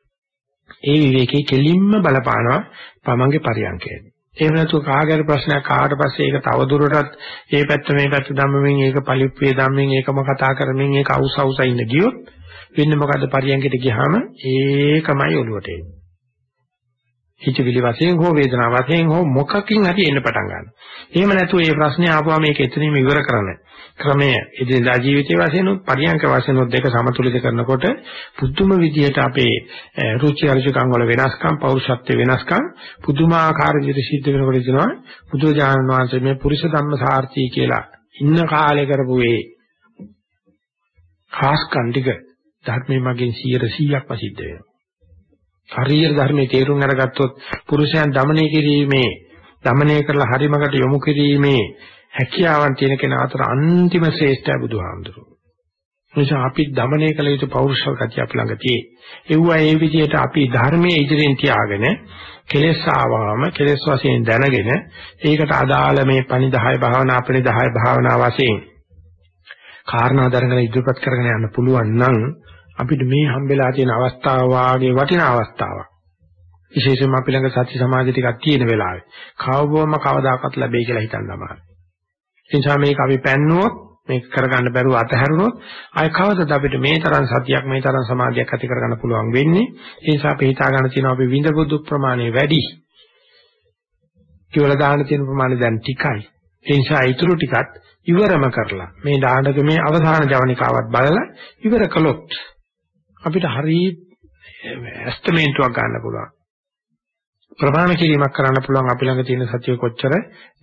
ඒ විවේකයේ කෙලින්ම බලපානවා තමන්ගේ පරියන්කයේදී. එහෙම නැතුව කාගෑර ප්‍රශ්නයක් ආවට පස්සේ ඒක තව දුරටත් මේ පැත්ත මේ පැත්ත ධම්මමින් ඒක පලිප්පේ ධම්මමින් ඒකම කතා කරමින් ඒක අවුස් අවුසා ඉන්න ගියොත් වෙන්නේ මොකද්ද පරියන්කට ගියාම ඒකමයි ඔළුවට එන්නේ. හිතවිලි වශයෙන් හෝ වේදනා වශයෙන් හෝ මොකකින් හරි එන්න පටන් ගන්නවා. එහෙම නැතුව මේ ප්‍රශ්නේ ආපුවා මේක එතනින්ම ඉවර කරන ක්‍රමය එදිනදා ජීවිතයේ වශයෙන් උත් පරියන්ක වශයෙන් උත් දෙක සමතුලිත කරනකොට පුදුම විදියට අපේ රුචි අරුචිකම් වල වෙනස්කම් පෞරුෂත්ව වෙනස්කම් පුදුමාකාර විදිහට සිද්ධ වෙනකොට කියනවා බුදුරජාණන් වහන්සේ මේ පුරුෂ ධම්ම සාර්ථී කියලා ඉන්න කාලේ කරපු ඒ ખાස්කම් ටික ධර්මයේ මගෙන් 100%ක්ම සිද්ධ වෙනවා. හරියට ධර්මයේ තේරුම් අරගත්තොත් පුරුෂයන් দমনය කිරීමේ, দমনය කරලා හරිමකට යොමු කිරීමේ හැකියාවන් තියෙන කෙනා අතර අන්තිම ශ්‍රේෂ්ඨය බුදුහාමුදුරුවෝ. නිසා අපි দমনය කළ යුතු පෞරුෂව ගතිය අපි ළඟ තියෙයි. ඒවා ඒ විදිහට අපි ධර්මයේ ඉදිරියෙන් තියාගෙන කෙලෙස් ආවම කෙලෙස් වශයෙන් දැනගෙන ඒකට අදාළ මේ පණිදාය භාවනා පණිදාය භාවනා වශයෙන් කාරණා දරගෙන ඉදිරිපත් කරගෙන යන්න පුළුවන් නම් අපිට මේ හම්බෙලා තියෙන අවස්ථාව වාගේ වටිනා අවස්ථාවක්. විශේෂයෙන්ම අපි ළඟ සත්‍ය සමාධි ටිකක් තියෙන වෙලාවේ කවවම කවදාකවත් ලැබෙයි කියලා හිතන්න අමාරුයි. ඒ නිසා මේක අපි පැන්නුවොත් මේක කරගන්න බැරුව අතහැරුණොත් ආය කවදද අපිට මේ තරම් සතියක් මේ තරම් සමාධියක් ඇති කරගන්න පුළුවන් වෙන්නේ? ඒ නිසා අපි හිතා ගන්න තියෙනවා අපි විඳපු දුක් ප්‍රමාණය වැඩි. කියලා දාන තියෙන ප්‍රමාණය දැන් ටිකයි. ඒ නිසා ඊටු ටිකත් ඉවරම කරලා මේ දානකමේ අවසාන ජවනිකාවත් බලලා ඉවර කළොත් අපිට හරි ඇස්තමේන්තුවක් ගන්න පුළුවන්. ප්‍රමාණ කිරීමක් කරන්න පුළුවන් අපි ළඟ තියෙන සතිය කොච්චර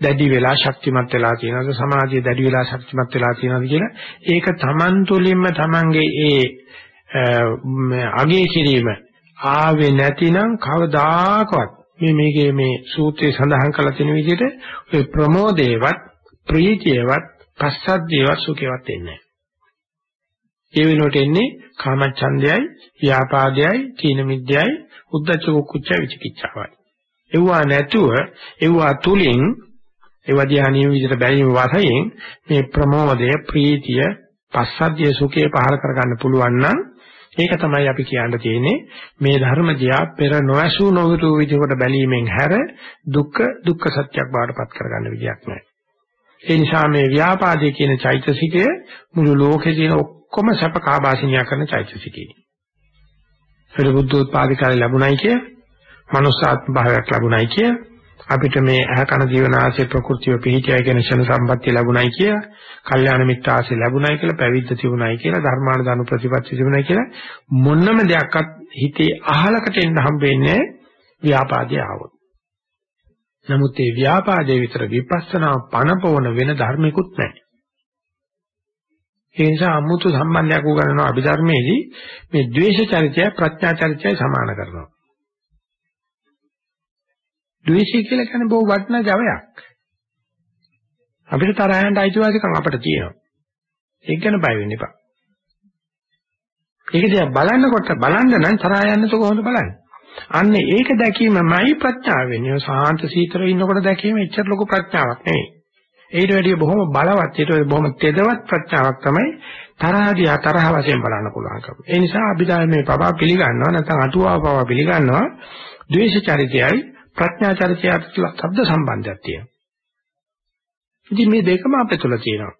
දැඩි වෙලා ශක්තිමත් වෙලා තියෙනවද සමාධිය දැඩි වෙලා ශක්තිමත් වෙලා තියෙනවද කියලා ඒක Taman තුලින්ම Tamanගේ ඒ අගේ කිරීම ආවේ නැතිනම් කවදාකවත් මේ මේකේ මේ සූත්‍රයේ සඳහන් කරලා තියෙන විදිහට ඔය ප්‍රමෝදේවත් ප්‍රීතියවත් පස්සද්ධියවත් සුඛයවත් එන්නේ ඒ වෙනුවට එන්නේ කාමච්ඡන්දයයි, ව්‍යාපාදයයි, තීන මිද්‍යයයි, උද්ධච්ච කුච්ච විචිකිච්ඡාවයි. ඒවා නැතුව ඒවා තුලින් ඒවා දිහා නියම විදිහට බැලීම වශයෙන් මේ ප්‍රමෝදය, ප්‍රීතිය, පස්සද්ධිය, සුඛය පහල කරගන්න පුළුවන් නම් ඒක තමයි අපි කියන්න තියෙන්නේ මේ ධර්ම දියා පෙර නොඇසු නොවිතු විදිහකට බැලීමෙන් හැර දුක්ඛ දුක්ඛ සත්‍යයක් බවට පත් කරගන්න විදියක් නැහැ. ඒ නිසා මේ ව්‍යාපාදයේ කියන චෛතසිකය මුළු ලෝකේ තියෙන ඔක්කොම සැප කාබාසිනියා කරන චෛතසිකය. ඒක බුද්ධෝත්පාදිකාරය ලැබුණයි කිය, මනුස්සාත්ම භාවයක් ලැබුණයි කිය, අපිට මේ ඇහ කන ජීවනාශය ප්‍රകൃතිය පිහිටියයි කියන ශන සම්පත්තිය ලැබුණයි කිය, කල්යාණ මිත්‍යාශය ලැබුණයි කියලා, පැවිද්ද තිබුණයි කියලා, ධර්මාන දනු ප්‍රතිපත්ති තිබුණයි කියලා මොනම දෙයක්වත් හිතේ අහලකට එන්න හම්බෙන්නේ ව්‍යාපාදයේ ආවොත්. නමුත් ඒ ව්‍යාපාදයේ විතර විපස්සනා පණපවන වෙන ධර්මිකුත් නැහැ. ඒ නිසා අමුතු සම්බන්ධයක් උගන්වනවා අභිධර්මයේදී මේ ද්වේෂ චරිතය ප්‍රඥා චරිතය සමාන කරනවා. ද්වේෂය කියලා කියන්නේ බොහෝ වටිනා ජවයක්. අපිට තරහෙන්ට අයිතිවාසිකම් අපිට තියෙනවා. ඒක ගැන බය වෙන්න එපා. ඒක දිහා බලනකොට බලන්න නම් තරහ යන්නත් කොහොමද බලන්නේ? අන්න ඒක දැකීමමයි ප්‍රඥාව වෙන්නේ. සාන්ත සීතල ඉන්නකොට දැකීම එච්චර ලොකු ප්‍රඥාවක් නෙවෙයි. ඊට වැඩිය බොහොම බලවත් ඊට වැඩිය බොහොම තෙදවත් ප්‍රඥාවක් තමයි තරහදියා තරහ වශයෙන් බලන්න පුළුවන්කම. ඒ නිසා අභිධර්මයේ පවා පිළිගන්නවා නැත්නම් අටුවාව පවා පිළිගන්නවා ද්වේෂ චරිතයයි ප්‍රඥා චරිතය අතර ශබ්ද සම්බන්ධයක් තියෙනවා. ඉතින් මේ දෙකම අපේ තුල තියෙනවා.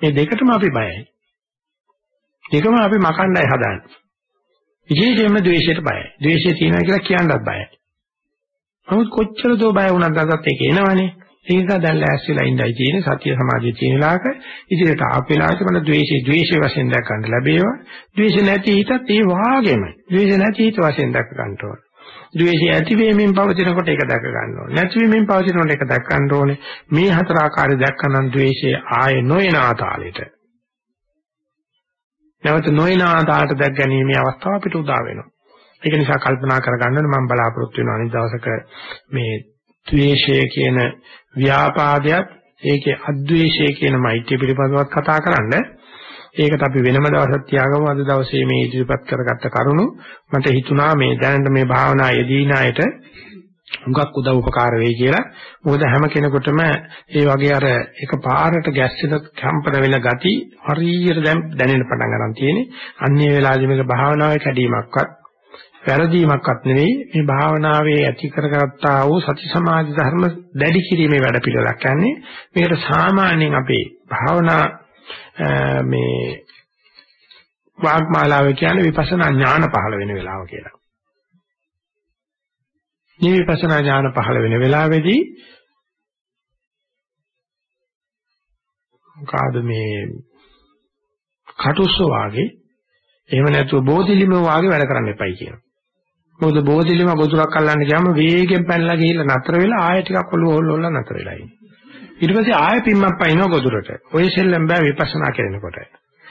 මේ දෙකටම අපි බයයි. දෙකම අපි මකණ්ඩයි හදාන්නේ. විශේෂයෙන්ම ද්වේෂයට බයයි. ද්වේෂය තියෙනවා කියලා කියන්නත් බයයි. නමුත් කොච්චර දෝ බය වුණත් අදත් ඒක එනවනේ. ඒ නිසා දැන් ලෑස්තිලා ඉඳයි තියෙන්නේ සතිය සමාධිය තියෙන ලාක ඉදිරියට ආපු වෙලාවට මම ද්වේෂේ ද්වේෂේ වශයෙන් දැක ගන්න ලැබේවා. ද්වේෂ නැති හිතත් ඒ වාගේමයි. ද්වේෂ නැති හිත වශයෙන් දැක ගන්න ඕන. ද්වේෂය ඇති වීමෙන් පවතිනකොට ඒක දැක ගන්න ඕනේ. නැති වීමෙන් පවතිනකොට ඒක දැක ගන්න ඕනේ. මේ හතර ආකාරය දැක්කනම් ද්වේෂය ආයේ නොයන ආතාලෙට. නැවත නොයන ආතාලට දැක් ගැනීමේ අවස්ථාව අපිට උදා වෙනවා. ඒක නිසා කල්පනා කරගන්න ඕනේ මම බලාපොරොත්තු වෙන අනිත් දවසක මේ ද්වේෂය කියන ව්‍යාපාදයක් ඒකේ අද්වේෂය කියන මෛත්‍රිය පිළිබඳව කතා කරන්න ඒකට අපි වෙනම දවසක් තියාගමු. අද දවසේ මේ ඉදිරිපත් කරගත්ත කරුණු මට හිතුණා මේ දැනට මේ භාවනා යෙදීන අයට හුඟක් උදව් උපකාර වෙයි කියලා. මොකද හැම කෙනෙකුටම ඒ වගේ අර එක පාරට ගැස්සෙන කම්පන වෙන ගති හරියට දැන් දැනෙන්න පටන් ගන්න තියෙන්නේ. අන්නේ වෙලාවේදී මේක භාවනාවේ කැඩීමක්වත් වැරදීමක්වත් නෙවෙයි. මේ භාවනාවේ ඇති කරගත්තා වූ සති සමාධි ධර්ම දැඩි කිරීමේ වැඩ පිළිවෙලක් යන්නේ. මේකට සාමාන්‍යයෙන් අපේ භාවනා මේ වාග්මාලාව කියන්නේ විපස්සනා ඥාන පහළ වෙන වෙලාව කියලා. මේ විපස්සනා ඥාන පහළ වෙන වෙලාවේදී මොකಾದ මේ කටුස්ස වාගේ එහෙම නැතුව බෝධිලිම වාගේ වැඩ කරන්න එපයි කියනවා. මොකද බෝධිලිම ගොදුරක් අල්ලන්න ගියාම වේගෙන් පැනලා ගිහිල්ලා නතර වෙලා ආයෙ ටිකක් ඔළුව හොල්ලලා නතර වෙලා ඉන්නේ. ඊට පස්සේ ආයෙ පිම්මක් පයින්නවා ගොදුරට. ඔය සෙල්ලම් බෑ විපස්සනා කරනකොට.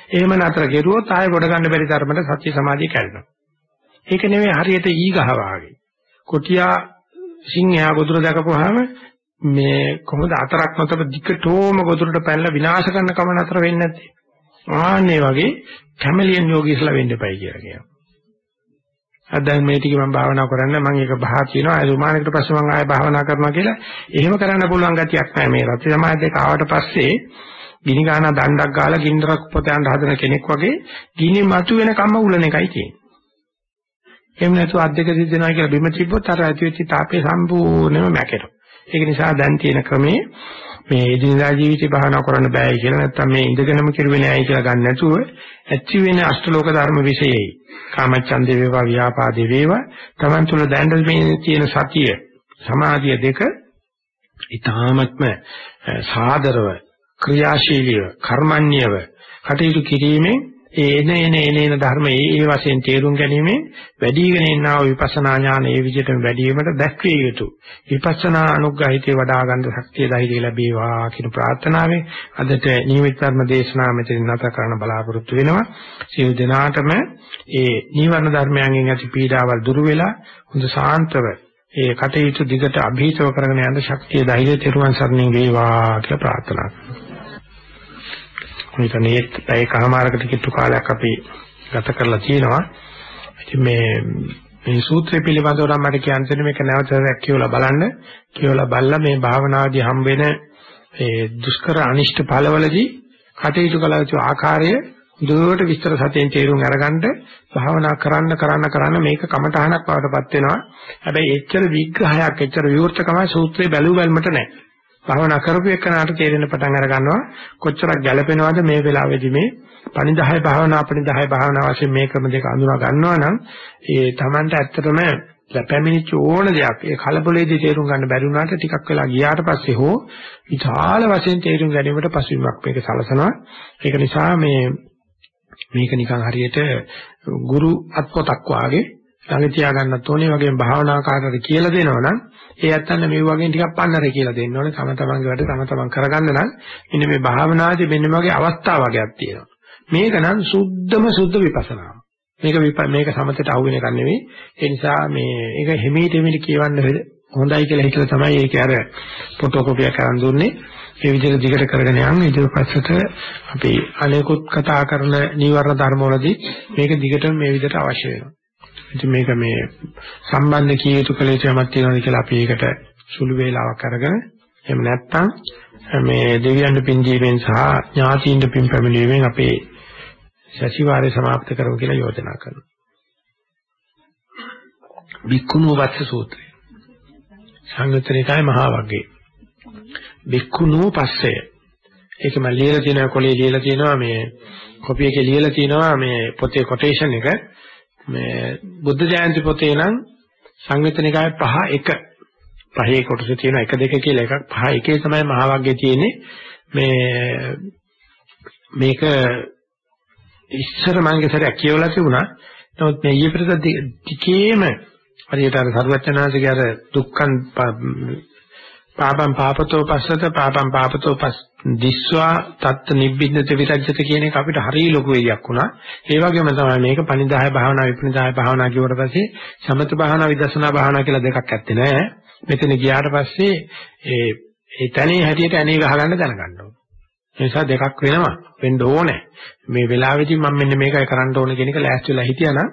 එහෙම නතර කෙරුවොත් ආයෙ ගොඩ ගන්න බැරි තරමට සත්‍ය සමාධිය කැඩෙනවා. ඒක නෙමෙයි හරියට ඊගහ වාගේ. කොටියා සිංහයා ගොදුර දැකපුවාම මේ කොහොමද අතරක් මතක දිගටම ගොදුරට පැනලා විනාශ කරන කම නතර වෙන්නේ නැත්තේ. ආන්නේ වගේ කැමලියන් යෝගීස්ලා වෙන්න එපයි කියලා කියනවා. අද දැන් මේ ටික මම භාවනා කරන්න මම ඒක බහා කියනවා ඒ රුමානකට පස්සේ මම ආයෙ භාවනා කරනවා කියලා එහෙම කරන්න පුළුවන් ගතියක් නැහැ මේ රති සමාජ දෙක ආවට පස්සේ ගිනි ගාන දණ්ඩක් ගාලා ගින්දරක් පොත යන්න හදන කෙනෙක් වගේ ගිනි මතු වෙන කම උලන එකයි තියෙන්නේ. එහෙම නැතුව අද්දක දිදෙනවා කියලා බිම තිබ්බොත් අර ඇති වෙච්ච තාපේ සම්පූර්ණයෙන්ම මැකෙනවා. ඒක නිසා දැන් තියෙන ක්‍රමේ මේ එදිනදා ජීවිතේ භාවනා කරන්න බෑයි කියලා නැත්තම් මේ ඉඳගෙනම කිරුවේ නෑයි කියලා ගන්න නැතුව ඇති වෙන අෂ්ටලෝක ධර්ම විශේෂයි. කාමච්ඡන්දේ වේවා ව්‍යාපාදේ වේවා Taman තුල දැනට මේ තියෙන සතිය සමාධිය දෙක ඊ타මත්ම සාදරව ක්‍රියාශීලීව කර්මන්‍යව කටයුතු කිරීමෙන් ඒ එන එන එන එන ධර්ම ඒ ඒ වශයෙන් තේරුම් ගැනීමෙන් වැඩිගෙන එනා වූ විපස්සනා ඥාන ඒ විදිහටම වැඩි වීමට දැක්විය යුතු. විපස්සනා අනුග්‍රහිතේ වඩා ගන්න ශක්තිය ධෛර්යය ලැබේවා කියන ප්‍රාර්ථනාවෙන් අදට නියමිත ධර්ම දේශනාව මෙතන නැත කරන්න බලාපොරොත්තු වෙනවා. සියලු දෙනාටම ඒ නීවරණ ධර්මයන්ගෙන් ඇති පීඩාවල් දුරු වෙලා හොඳ සාන්තව ඒ කටයුතු දිගට අභීතව කරගෙන යන්න ශක්තිය ධෛර්යය තෙරුවන් සරණින් වේවා කියලා ප්‍රාර්ථනා කරනවා. හිතන්නේ ඒ කහමාරකට කිට්ටු කාලයක් අපි ගත කරලා තියෙනවා. ඉතින් මේ මේ සූත්‍රය පිළිබඳව නම් මට කියන්න තියෙන මේක නැවතත් කියවලා බලන්න. කියවලා බලලා මේ භාවනාදී හම් වෙන ඒ දුෂ්කර අනිෂ්ට ඵලවලදී කටයුතු කළ යුතු ආකාරය දුරට විස්තර සතෙන් තේරුම් අරගන්න භාවනා කරන්න කරන්න කරන්න මේක කමටහනක් වඩටපත් වෙනවා. හැබැයි එච්චර විග්‍රහයක් එච්චර විවෘතකමයි සූත්‍රේ බැලු බැලමට නැහැ. භාවනා කරපු එකනට තේරෙන පටන් අර ගන්නවා කොච්චරක් ගැළපෙනවද මේ වෙලාවේදී මේ පණිදාය භාවනා අපණිදාය භාවනා වශයෙන් මේ ක්‍රම දෙක අඳුනා ගන්නවා නම් ඒ Tamanට ඇත්තටම පැමිණිච්ච ඕන දෙයක්. ඒ කලබලයේදී තේරුම් ගන්න බැරි වුණාට ටිකක් වෙලා ගියාට පස්සේ හෝ විශාල වශයෙන් තේරුම් ගැනීමට පසුබිමක් මේක සලසනවා. ඒක නිසා මේ මේක නිකන් හරියට ගුරු අත්පොතක් වාගේ ළඟ තියා ගන්නත් ඕනේ වගේම භාවනා කාටද කියලා දෙනවනම් ඒ ඇත්තන්න මේ වගේ ටිකක් පන්නරේ කියලා දෙන්න ඕනේ තම තමන්ගේ වැඩ තම තමන් කරගන්න නම් මෙන්න මේ භාවනාදී මෙන්න වගේ අවස්ථා වගේක් තියෙනවා මේක නම් සුද්ධම සුද්ධ විපස්සනා. මේක මේක සමතට අහු වෙන එකක් නෙවෙයි. ඒ නිසා මේ ඒක හිමීට හිමීට කියවන්න හොඳයි කියලා හිතලා තමයි ඒක අර ෆොටෝකෝපියක් කරන් දුන්නේ. ඒ විදිහට දිගට කරගෙන යන්න ඊට පස්සට අපි අනේකුත් කතා කරන නීවරණ ධර්මවලදී මේක දිගටම මේ විදිහට අවශ්‍ය වෙනවා. ඉතින් මේක මේ සම්බන්ධ කිය යුතු කලේ යමක් තියෙනවද කියලා අපි ඒකට සුළු වේලාවක් අරගෙන එහෙම නැත්නම් මේ දෙවියන් පින්ජීවෙන් සහ ඥාතීන් පින් පැමිණීමෙන් අපේ සතිವಾರේ સમાપ્ત කරමු කියලා යෝජනා කරනවා. වික්කුණු වස්ස සූත්‍රය. සංගතනිකාය මහා වග්ගයේ. වික්කුණු පස්සේ ඒක මම ලියලා තියෙනවා කොලේ ලියලා තියෙනවා මේ කොපි එකේ ලියලා තියෙනවා මේ පොතේ කොටේෂන් එක මේ බුද්ධ ජයන්ති පොතේ නම් සංයුත්තනිකාය පහ එක. පහේ කොටස තියෙනවා. එක දෙක කියලා එකක්. පහ එකේ තමයි මහා වර්ගයේ තියෙන්නේ. මේ මේක ඉස්සර මම ඉස්සරහ කියවලා තිබුණා. නමුත් මේ ඊපෙරද ටිකේම හරියට අර සරුවචනාංශගේ අර දුක්ඛං පාපං පාපතෝ පස්සත පාපං පාපතෝ පස් දිස්වා තත්ත නිබ්බින්දත විරජ්‍යත කියන එක අපිට හරිය ලොකු වෙයක් වුණා. ඒ වගේම තමයි මේක පණිදාය භාවනා විපණිදාය භාවනා කියවට පස්සේ සමත භාවනා විදර්ශනා භාවනා කියලා දෙකක් ඇත්තේ නෑ. මෙතන ගියාට පස්සේ ඒ ඒ තැනේ හැටියට ඇනේ ගහගන්න දැනගන්න ඕනේ. ඒ නිසා දෙකක් වෙනවා. වෙන්න ඕනේ. මේ වෙලාවේදී මම මෙන්න මේකයි කරන්න ඕනේ කියන එක ලෑස්ති වෙලා හිටියානම්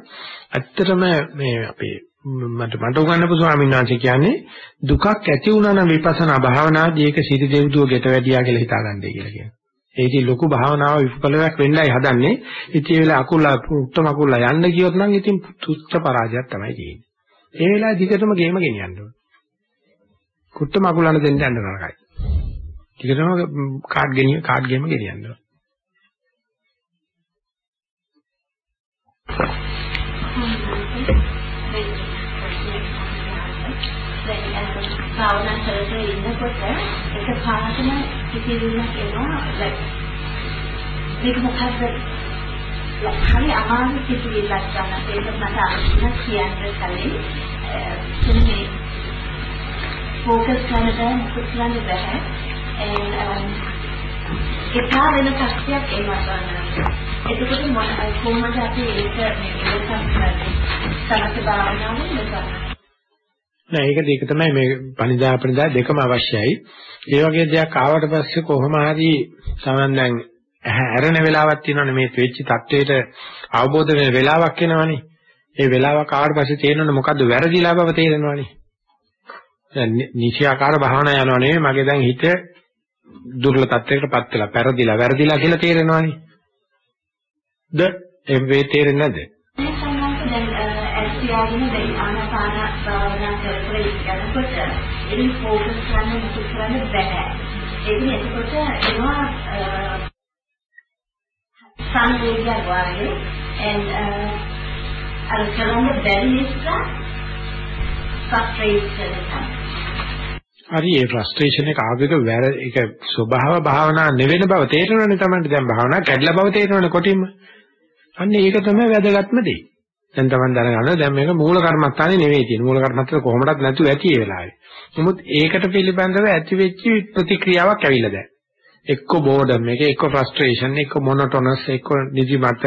ඇත්තටම මේ අපේ මට මට උගන්වපු ස්වාමීන් වහන්සේ කියන්නේ දුකක් ඇති වුණා නම් විපස්සනා භාවනාදී ඒක සිටි දෙව්දුව ගෙට වැඩියා කියලා හිතාගන්නයි කියලා කියනවා. ඒකේ ලොකු භාවනාව විපලයක් වෙන්නයි හදන්නේ. ඉතින් ඒ වෙලාව අකුල උත්තම අකුල යන්න ගියොත් නම් ඉතින් තුච්ච පරාජයක් තමයි තියෙන්නේ. ඒ වෙලාවේ දිගටම ගේම ගෙනියන්න ඕනේ. කුට්ටම අකුලන දෙන්න යන්න නරකයි. ටිකටම කාඩ් ගෙනිය කාඩ් ගේම ගෙනියන්න. භාවනා එක පාරටම කිසිදුමක් එනවා මේක මොකද්ද හරි අමාරු කිසිවිලක් ගන්න ඒක මට අරගෙන කියන්න කලින් මේ ફોકસ කරන්න බෑ මොකද කරන්න බෑ ඒකා වෙන ශක්තියක් එනවා ගන්නවා. එතකොට මොන කොහොමද අපි ඒක මේක සමථ භාවනාවෙන් මෙතන නෑ ඒක දෙක තමයි මේ පණිදා පණිදා දෙකම අවශ්‍යයි. ඒ වගේ දෙයක් ආවට පස්සේ කොහොම හරි සමන් දැන් ඇරෙන වෙලාවක් තියෙනවනේ මේ වෙච්ච தത്വයට අවබෝධ වෙන වෙලාවක් එනවනේ. ඒ වෙලාවක් ආවට පස්සේ තේරෙනවනේ මොකද්ද වැරදිලා බව තේරෙනවනේ. දැන් නිසියාකාර භාවනා යනවා නෙවෙයි මගේ දැන් හිත දුර්ල தത്വයකටපත් වෙලා, පෙරදිලා, වැරදිලා කියලා තේරෙනවනේ. ද ඒ වේ තේරෙන්නේ නැද්ද? මේ සම්බන්ධ දැන් ඇස්තියාගෙන දැන් ආනාපාන භාවනා කරලා යනකොට ඉතින් ફોකස් කරන්න මුකුත් කරන්න බෑ. ඉතින් එතකොට එනවා සංවේගය වගේ and අර කරන්න බැරි නිසා frustration එකක් හරි ඒ ෆ්‍රස්ට්‍රේෂන් එක ආවෙක වැර ඒක ස්වභාව භාවනා නෙවෙන බව තේරෙනවනේ තමයි දැන් භාවනා කැඩලා බව තේරෙනවනේ කොටින්ම. අන්න ඒක තමයි වැදගත්ම දේ. දැන් තමයි දැනගන්න දැන් මේක මූල කර්මස්ථානේ නෙවෙයි තියෙන්නේ. මූල කර්මස්ථාන කොහොමදත් නැතුව ඇති ඒ වෙලාවේ. නමුත් ඒකට පිළිබඳව ඇති වෙච්ච ප්‍රතික්‍රියාවක් ඇවිල්ලා දැන්. එක්ක බෝඩම් එක, එක්ක ෆ්‍රස්ට්‍රේෂන්, එක්ක මොනොටොනස්, එක්ක නිදිමත,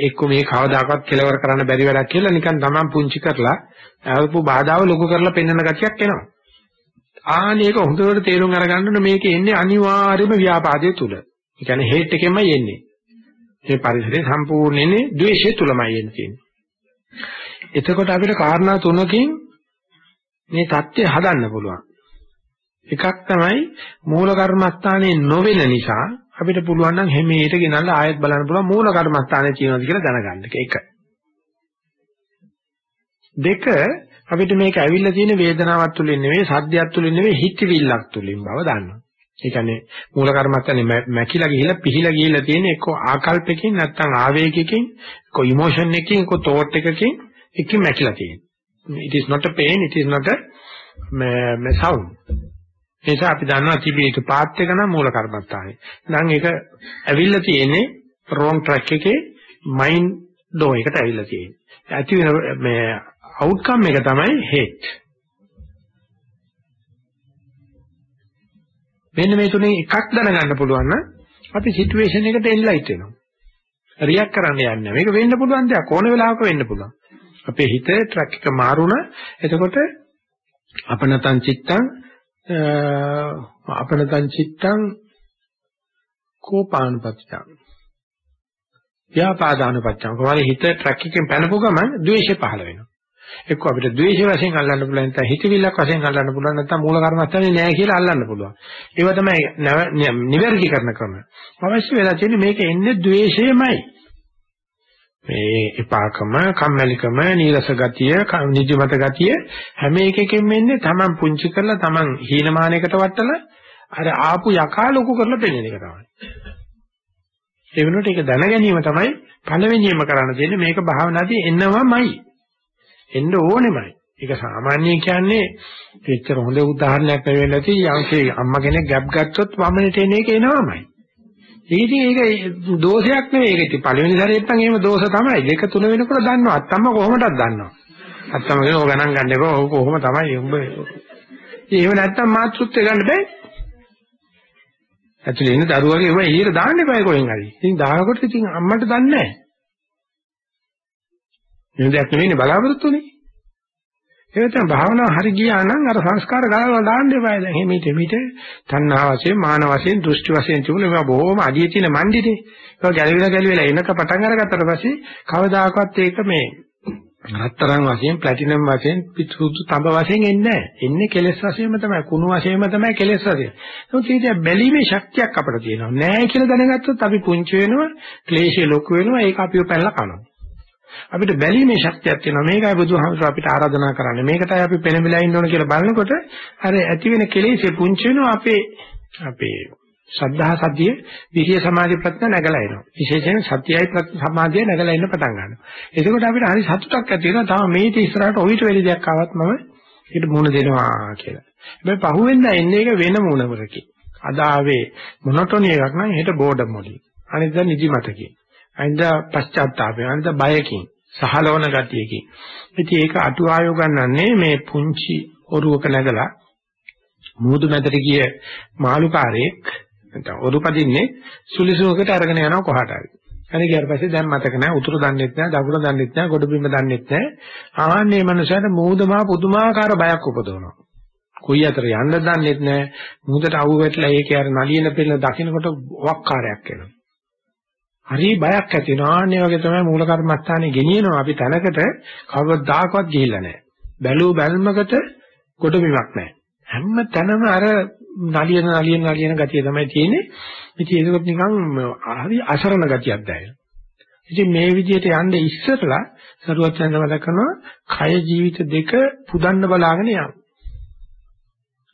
එක්ක මේ කවදාකවත් කෙලවර කරන්න බැරි වැඩක් කියලා නිකන් තමන් පුංචි කරලා ආවපු බාධාව ලොකු කරලා පෙන්වන ගතියක් එනවා. ආනේක හොඳට තේරුම් අරගන්න ඕනේ මේක එන්නේ අනිවාර්යයෙන්ම ව්‍යාපාදයේ තුල. ඒ කියන්නේ හේට් එකෙන්මයි එන්නේ. මේ පරිසරයේ සම්පූර්ණයෙන්ම ද්වේෂය තුලමයි එන්නේ තියෙන්නේ. එතකොට අපිට කාරණා තුනකින් මේ தත්ත්වය හදන්න පුළුවන්. එකක් තමයි මූල කර්මස්ථානයේ නොවෙන නිසා අපිට පුළුවන් නම් හැමේට ගෙනල්ලා ආයෙත් බලන්න පුළුවන් මූල කර්මස්ථානයේ තියෙනවද කියලා දැනගන්න එක. දෙක අපිට මේක ඇවිල්ලා තියෙන වේදනාවක් තුලින් නෙවෙයි සද්දයක් තුලින් නෙවෙයි හිතවිල්ලක් තුලින් බව දන්නවා. ඒ කියන්නේ මූල කර්මත්තනේ මැකිලා ගිහිල්ලා පිහිලා ගිහිල්ලා තියෙන එක්ක ආකල්පකින් නැත්නම් ආවේගයකින් එක්ක ඉමෝෂන් එකකින් එක්ක තෝට් එකකින් එකකින් මැකිලා තියෙනවා. it is not a pain it is not a me sound. ඒ නිසා අපි දන්නවා තිබේ යුතු පාත් එක නම් මූල කර්මත්තානේ. දැන් ඒක ඇවිල්ලා තියෙන්නේ wrong track එකේ mind door එකට ඇවිල්ලා තියෙන්නේ. ඇති වෙන මේ අවුට්කම් එක තමයි hate. මෙන්න මේ තුනේ එකක් දැනගන්න පුළුවන් නම් අපි සිටුේෂන් එකට එන්ලයිට් වෙනවා. රියැක්ට් කරන්න යන්නේ. මේක වෙන්න පුළුවන් දෙයක් ඕන වෙලාවක වෙන්න පුළුවන්. අපේ හිත ට්‍රැක් එක මාරුණා. එතකොට අපනතං චිත්තං අපනතං චිත්තං කෝපානුපච්චං ව්‍යාපාදානුපච්චං කොහොමද හිත ට්‍රැක් එකෙන් පැනපු ගමන් ද්වේෂය පහළ වෙනවා. එක්ක අපිට ද්වේෂ වශයෙන් අල්ලන්න පුළුවන් නැත්නම් හිතවිල්ලක් වශයෙන් අල්ලන්න පුළුවන් නැත්නම් මූල කර්මස්ථානේ නෑ කියලා අල්ලන්න පුළුවන්. ඒව තමයි නිවැරදි කරන ක්‍රම. අවශ්‍ය වෙලා තියෙන්නේ මේක එන්නේ ද්වේෂයමයි. මේ එපාකම කම්මැලිකම නීරස ගතිය නිදිමත ගතිය හැම එකකින්ම එන්නේ Taman පුංචි කරලා Taman හීනමානයකට වටලා අර ආපු යකා ලොකු කරලා පෙන්නන එක තමයි ඒ වෙනුවට ඒක දැන ගැනීම තමයි පළවෙනියෙන්ම කරන්න තියෙන්නේ මේක භාවනාදී එන්නවමයි එන්න ඕනෙමයි. ඒක සාමාන්‍ය කියන්නේ එච්චර හොඳ උදාහරණයක් නෙවෙයි නැති යම්සේ අම්මා කෙනෙක් ගැප් ගත්තොත් වමනට එන එක එනවමයි. ඒක ඉතින් ඒක දෝෂයක් නෙවෙයි ඒක ඉතින් පළවෙනි සැරේත් නම් එහෙම දෝෂ තමයි. දෙක තුන වෙනකොට දන්නවා. අත්තම්ම කොහොමදක් දන්නවා. අත්තම්ම කියන ඕක ගණන් ගන්න එපා. ඕක කොහොම තමයි උඹ. ඉතින් එහෙම නැත්තම් මාතෘත්වය ගන්න බෑ. ඇතුලේ ඉන්න දරුවගේ ඒවා එළියට දාන්න එපා කොහෙන් හරි. ඉතින් දානකොට ඉතින් අම්මට දන්නේ නැහැ. වෙන දෙයක් නෙවෙයිනේ බලාපොරොත්තු වෙන්නේ. ඒ නැත්නම් භාවනාව හරි ගියා නම් අර සංස්කාර ගලවලා දාන්න එපා. දැන් හිමිට හිමිට තණ්හා වශයෙන්, මාන වශයෙන්, දෘෂ්ටි වශයෙන් තිබුණේ ඒවා බොහොම අඩිය තියෙන මණ්ඩිනේ. ඒක ගැලවිලා ගැලවිලා එනක පටන් අරගත්තට පස්සේ කවදාකවත් ඒක මේ රත්තරන් වශයෙන්, ප්ලැටිනම් වශයෙන්, පිටුසුදු තඹ වශයෙන් එන්නේ නැහැ. එන්නේ කෙලෙස් වශයෙන්ම තමයි, කුණු වශයෙන්ම තමයි කෙලෙස් වශයෙන්. නමුත් ඒක බැලීමේ ශක්තියක් අපිට තියෙනවා. නැහැ කියලා දැනගත්තොත් අපි පුංචි වෙනවා, ක්ලේශය ලොකු වෙනවා, ඒක අපිව පැනලා කනවා. අපිට බැලීමේ ශක්තියක් තියෙනවා. මේකයි බුදුහාමුදුර අපිට ආරාධනා කරන්නේ. මේකටයි අපි පෙළඹිලා ඉන්න ඕන කියලා බලනකොට අර ඇති වෙන කෙලෙසේ පුංචි වෙනවා අපේ අපේ ශ්‍රද්ධා සතිය විරිය සමාධි ප්‍රඥා නැගලා එනවා. විශේෂයෙන් සතියයි සමාධිය නැගලා එන්න පටන් ගන්නවා. එතකොට අපිට හරි සතුටක් ඇති වෙනවා. තව මේිට ඉස්සරහට ඔయిత වෙලි දෙයක් ආවත් මම ඒකට මුණ දෙනවා කියලා. හැබැයි පහුවෙන්ද එන්නේ එක වෙන මුණවරකින්. අද ආවේ මොනොටොනි එකක් නම් හෙට බෝඩම් වලින්. අනිද්දා නිදිමතකින්. අනිද්දා පශ්චාත්තාපයෙන්. අනිද්දා බයකින්. සහලවන ගතියකින්. ඉතින් ඒක අටුවායෝ ගන්නන්නේ මේ පුංචි ඔරුවක නැගලා මුහුදු මැදට ගිය මාළුකාරයෙක් නැත්නම් ඔරුපදින්නේ සුලිසුවකට අරගෙන යනවා කොහාට හරි. හරි ගියාට පස්සේ දැන් මතක නැහැ උතුරු දන්නෙත් නැහැ දකුණ දන්නෙත් නැහැ ගොඩබිම දන්නෙත් නැහැ. ආන්නේ මනුස්සයාට මුහුදමා පුදුමාකාර බයක් උපදවනවා. කොයි අතර යන්න දන්නෙත් නැහැ. මුහුදට අවු වෙట్లా ඒකේ අර නලියන පෙළ දකින්නකොට වක්කාරයක් එනවා. හරි බයක් ඇති වෙනවා. ආන්නේ වගේ තමයි මූල කර්මස්ථානේ ගෙනියනවා අපි තැනකට කවදාකවත් ගිහිල්ලා නැහැ. බැලූ බැල්මකට කොටබිමක් නැහැ. හැම තැනම අර නලියන නලියන නලියන ගතිය තමයි තියෙන්නේ. ඉතින් ඒක නිකන් හරි අසරණ ගතියක් දැනෙනවා. ඉතින් මේ විදිහට යන්න ඉස්සරලා සරුවත් යන මතක කරනවා කය ජීවිත දෙක පුදන්න බලාගෙන යන්න.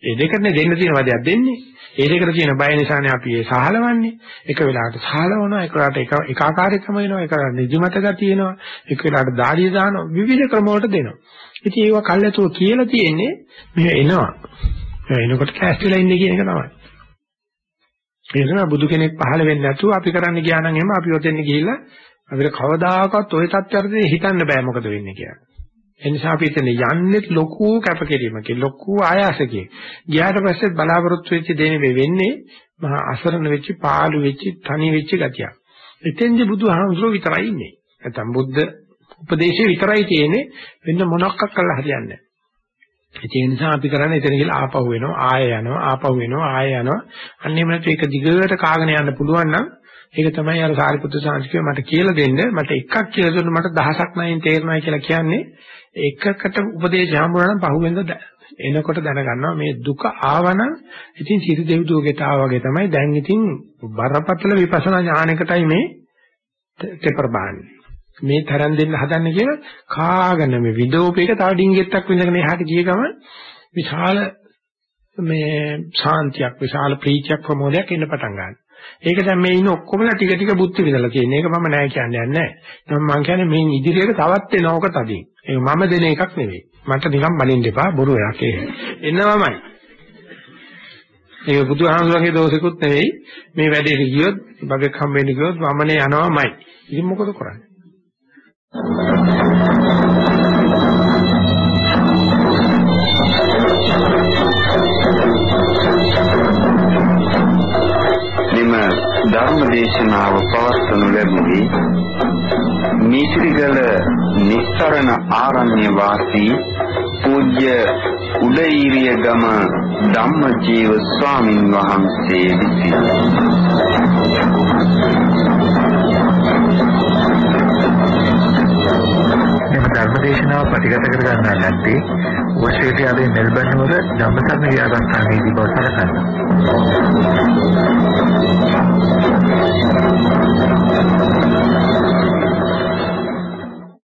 ඒ දෙකනේ දෙන්න තියෙන වදයක් දෙන්නේ. ඒ දෙකට තියෙන බය නිසානේ අපි ඒ සහලවන්නේ. එක වෙලාවකට සහලවනවා, එක වෙලාවට එක එකාකාරීකම වෙනවා, එක වෙලාවට නිදිමත ගතිය එනවා, එක වෙලාවට දාඩිය දානවා, විවිධ ක්‍රම වලට දෙනවා. ඉතින් ඒව කල්ැතුව කියලා තියෙන්නේ මෙහෙ එනවා. එනකොට කැස්ටිලා ඉන්නේ කියන එක තමයි. ඒ තමයි බුදු කෙනෙක් පහළ වෙන්නේ නැතුව අපි කරන්න ගියා නම් එහෙම අපි ඔතෙන් ගිහිල්ලා අපිට කවදාකවත් ওই තත්ත්වයටදී හිතන්න බෑ මොකද වෙන්නේ කියලා. ඒ නිසා අපි එතන යන්නේ ලොකු කැපකිරීමකින් ලොකු ආයාසකින්. ගියාට පස්සේ බලාපොරොත්තු වෙච්ච දේ වෙන්නේ මහා අසරණ වෙච්ච පාළු වෙච්ච තනි වෙච්ච ගතියක්. එතෙන්දි බුදුහාමුදුරුවෝ විතරයි ඉන්නේ. නැත්නම් බුද්ධ උපදේශය විතරයි තියෙන්නේ වෙන මොනක්වත් කරලා හරියන්නේ නැහැ. ඒ නිසා අපි කරන්නේ එතන ගිහලා ආපහු වෙනවා ආය යනවා ආපහු වෙනවා ආය යනවා අන්නේම නැත්නම් ඒක දිගට කාගෙන යන්න පුළුවන් නම් ඒක තමයි අර සාරිපුත්‍ර සාංශිකව මට කියලා දෙන්න මට එකක් කියලා දුන්න මට දහසක් නැයින් තේරෙනවා කියලා කියන්නේ එකකට උපදේශ හම්බුනා නම් පහුවෙන්ද එනකොට දැනගන්නවා මේ දුක ආවනම් ඉතින් සිරි දෙවිදුවකට ආවා වගේ තමයි දැන් ඉතින් බරපතල විපස්සනා ඥානයකටයි මේ තෙපර බාන්නේ. මේ තරම් දෙන්න හදන්නේ කියලා කාගෙන මේ විදෝපේක තව ඩිංගෙත්තක් විඳගෙන එහාට ගිය ගමන් විශාල මේ ශාන්තියක් විශාල ප්‍රීතියක් ප්‍රමෝදයක් එන්න පටන් ගන්නවා. ඒක දැන් මේ ඉන්න ඔක්කොමලා ටික ටික බුද්ධි විදලා තියෙන. ඒක මම නෑ කියන්නේ නැහැ. මම කියන්නේ මේ ඉදිරියට තවත් එනවක තදින්. ඒක මම දෙන එකක් නෙවෙයි. මට නිකන් බලින්න එපා බොරු එකක් ඒක. එන්නවමයි. ඒක බුදුහාමුදුරන්ගේ දෝෂෙකුත් නෙවෙයි. මේ වැඩේට ගියොත් බබෙක් හම්බෙන්න ගියොත් වමනේ යනවමයි. ඉතින් මොකද කරන්නේ? ධර්ම දේශනාව පවත්වනු ලැබුවේ මීසිරිගල නිස්තරණ ආරණ්‍ය වාසී පූජ්‍ය උදේීරිය ගම ධම්මජීව ස්වාමින් වහන්සේ විසින්. මෙම ධර්මදේශනාව පටිගත කර ගන්නා නැත්තේ ඕස්ට්‍රේලියාවේ මෙල්බන් නුවර ධම්මසරණ විහාරස්ථානයේදී බව සැලකනවා.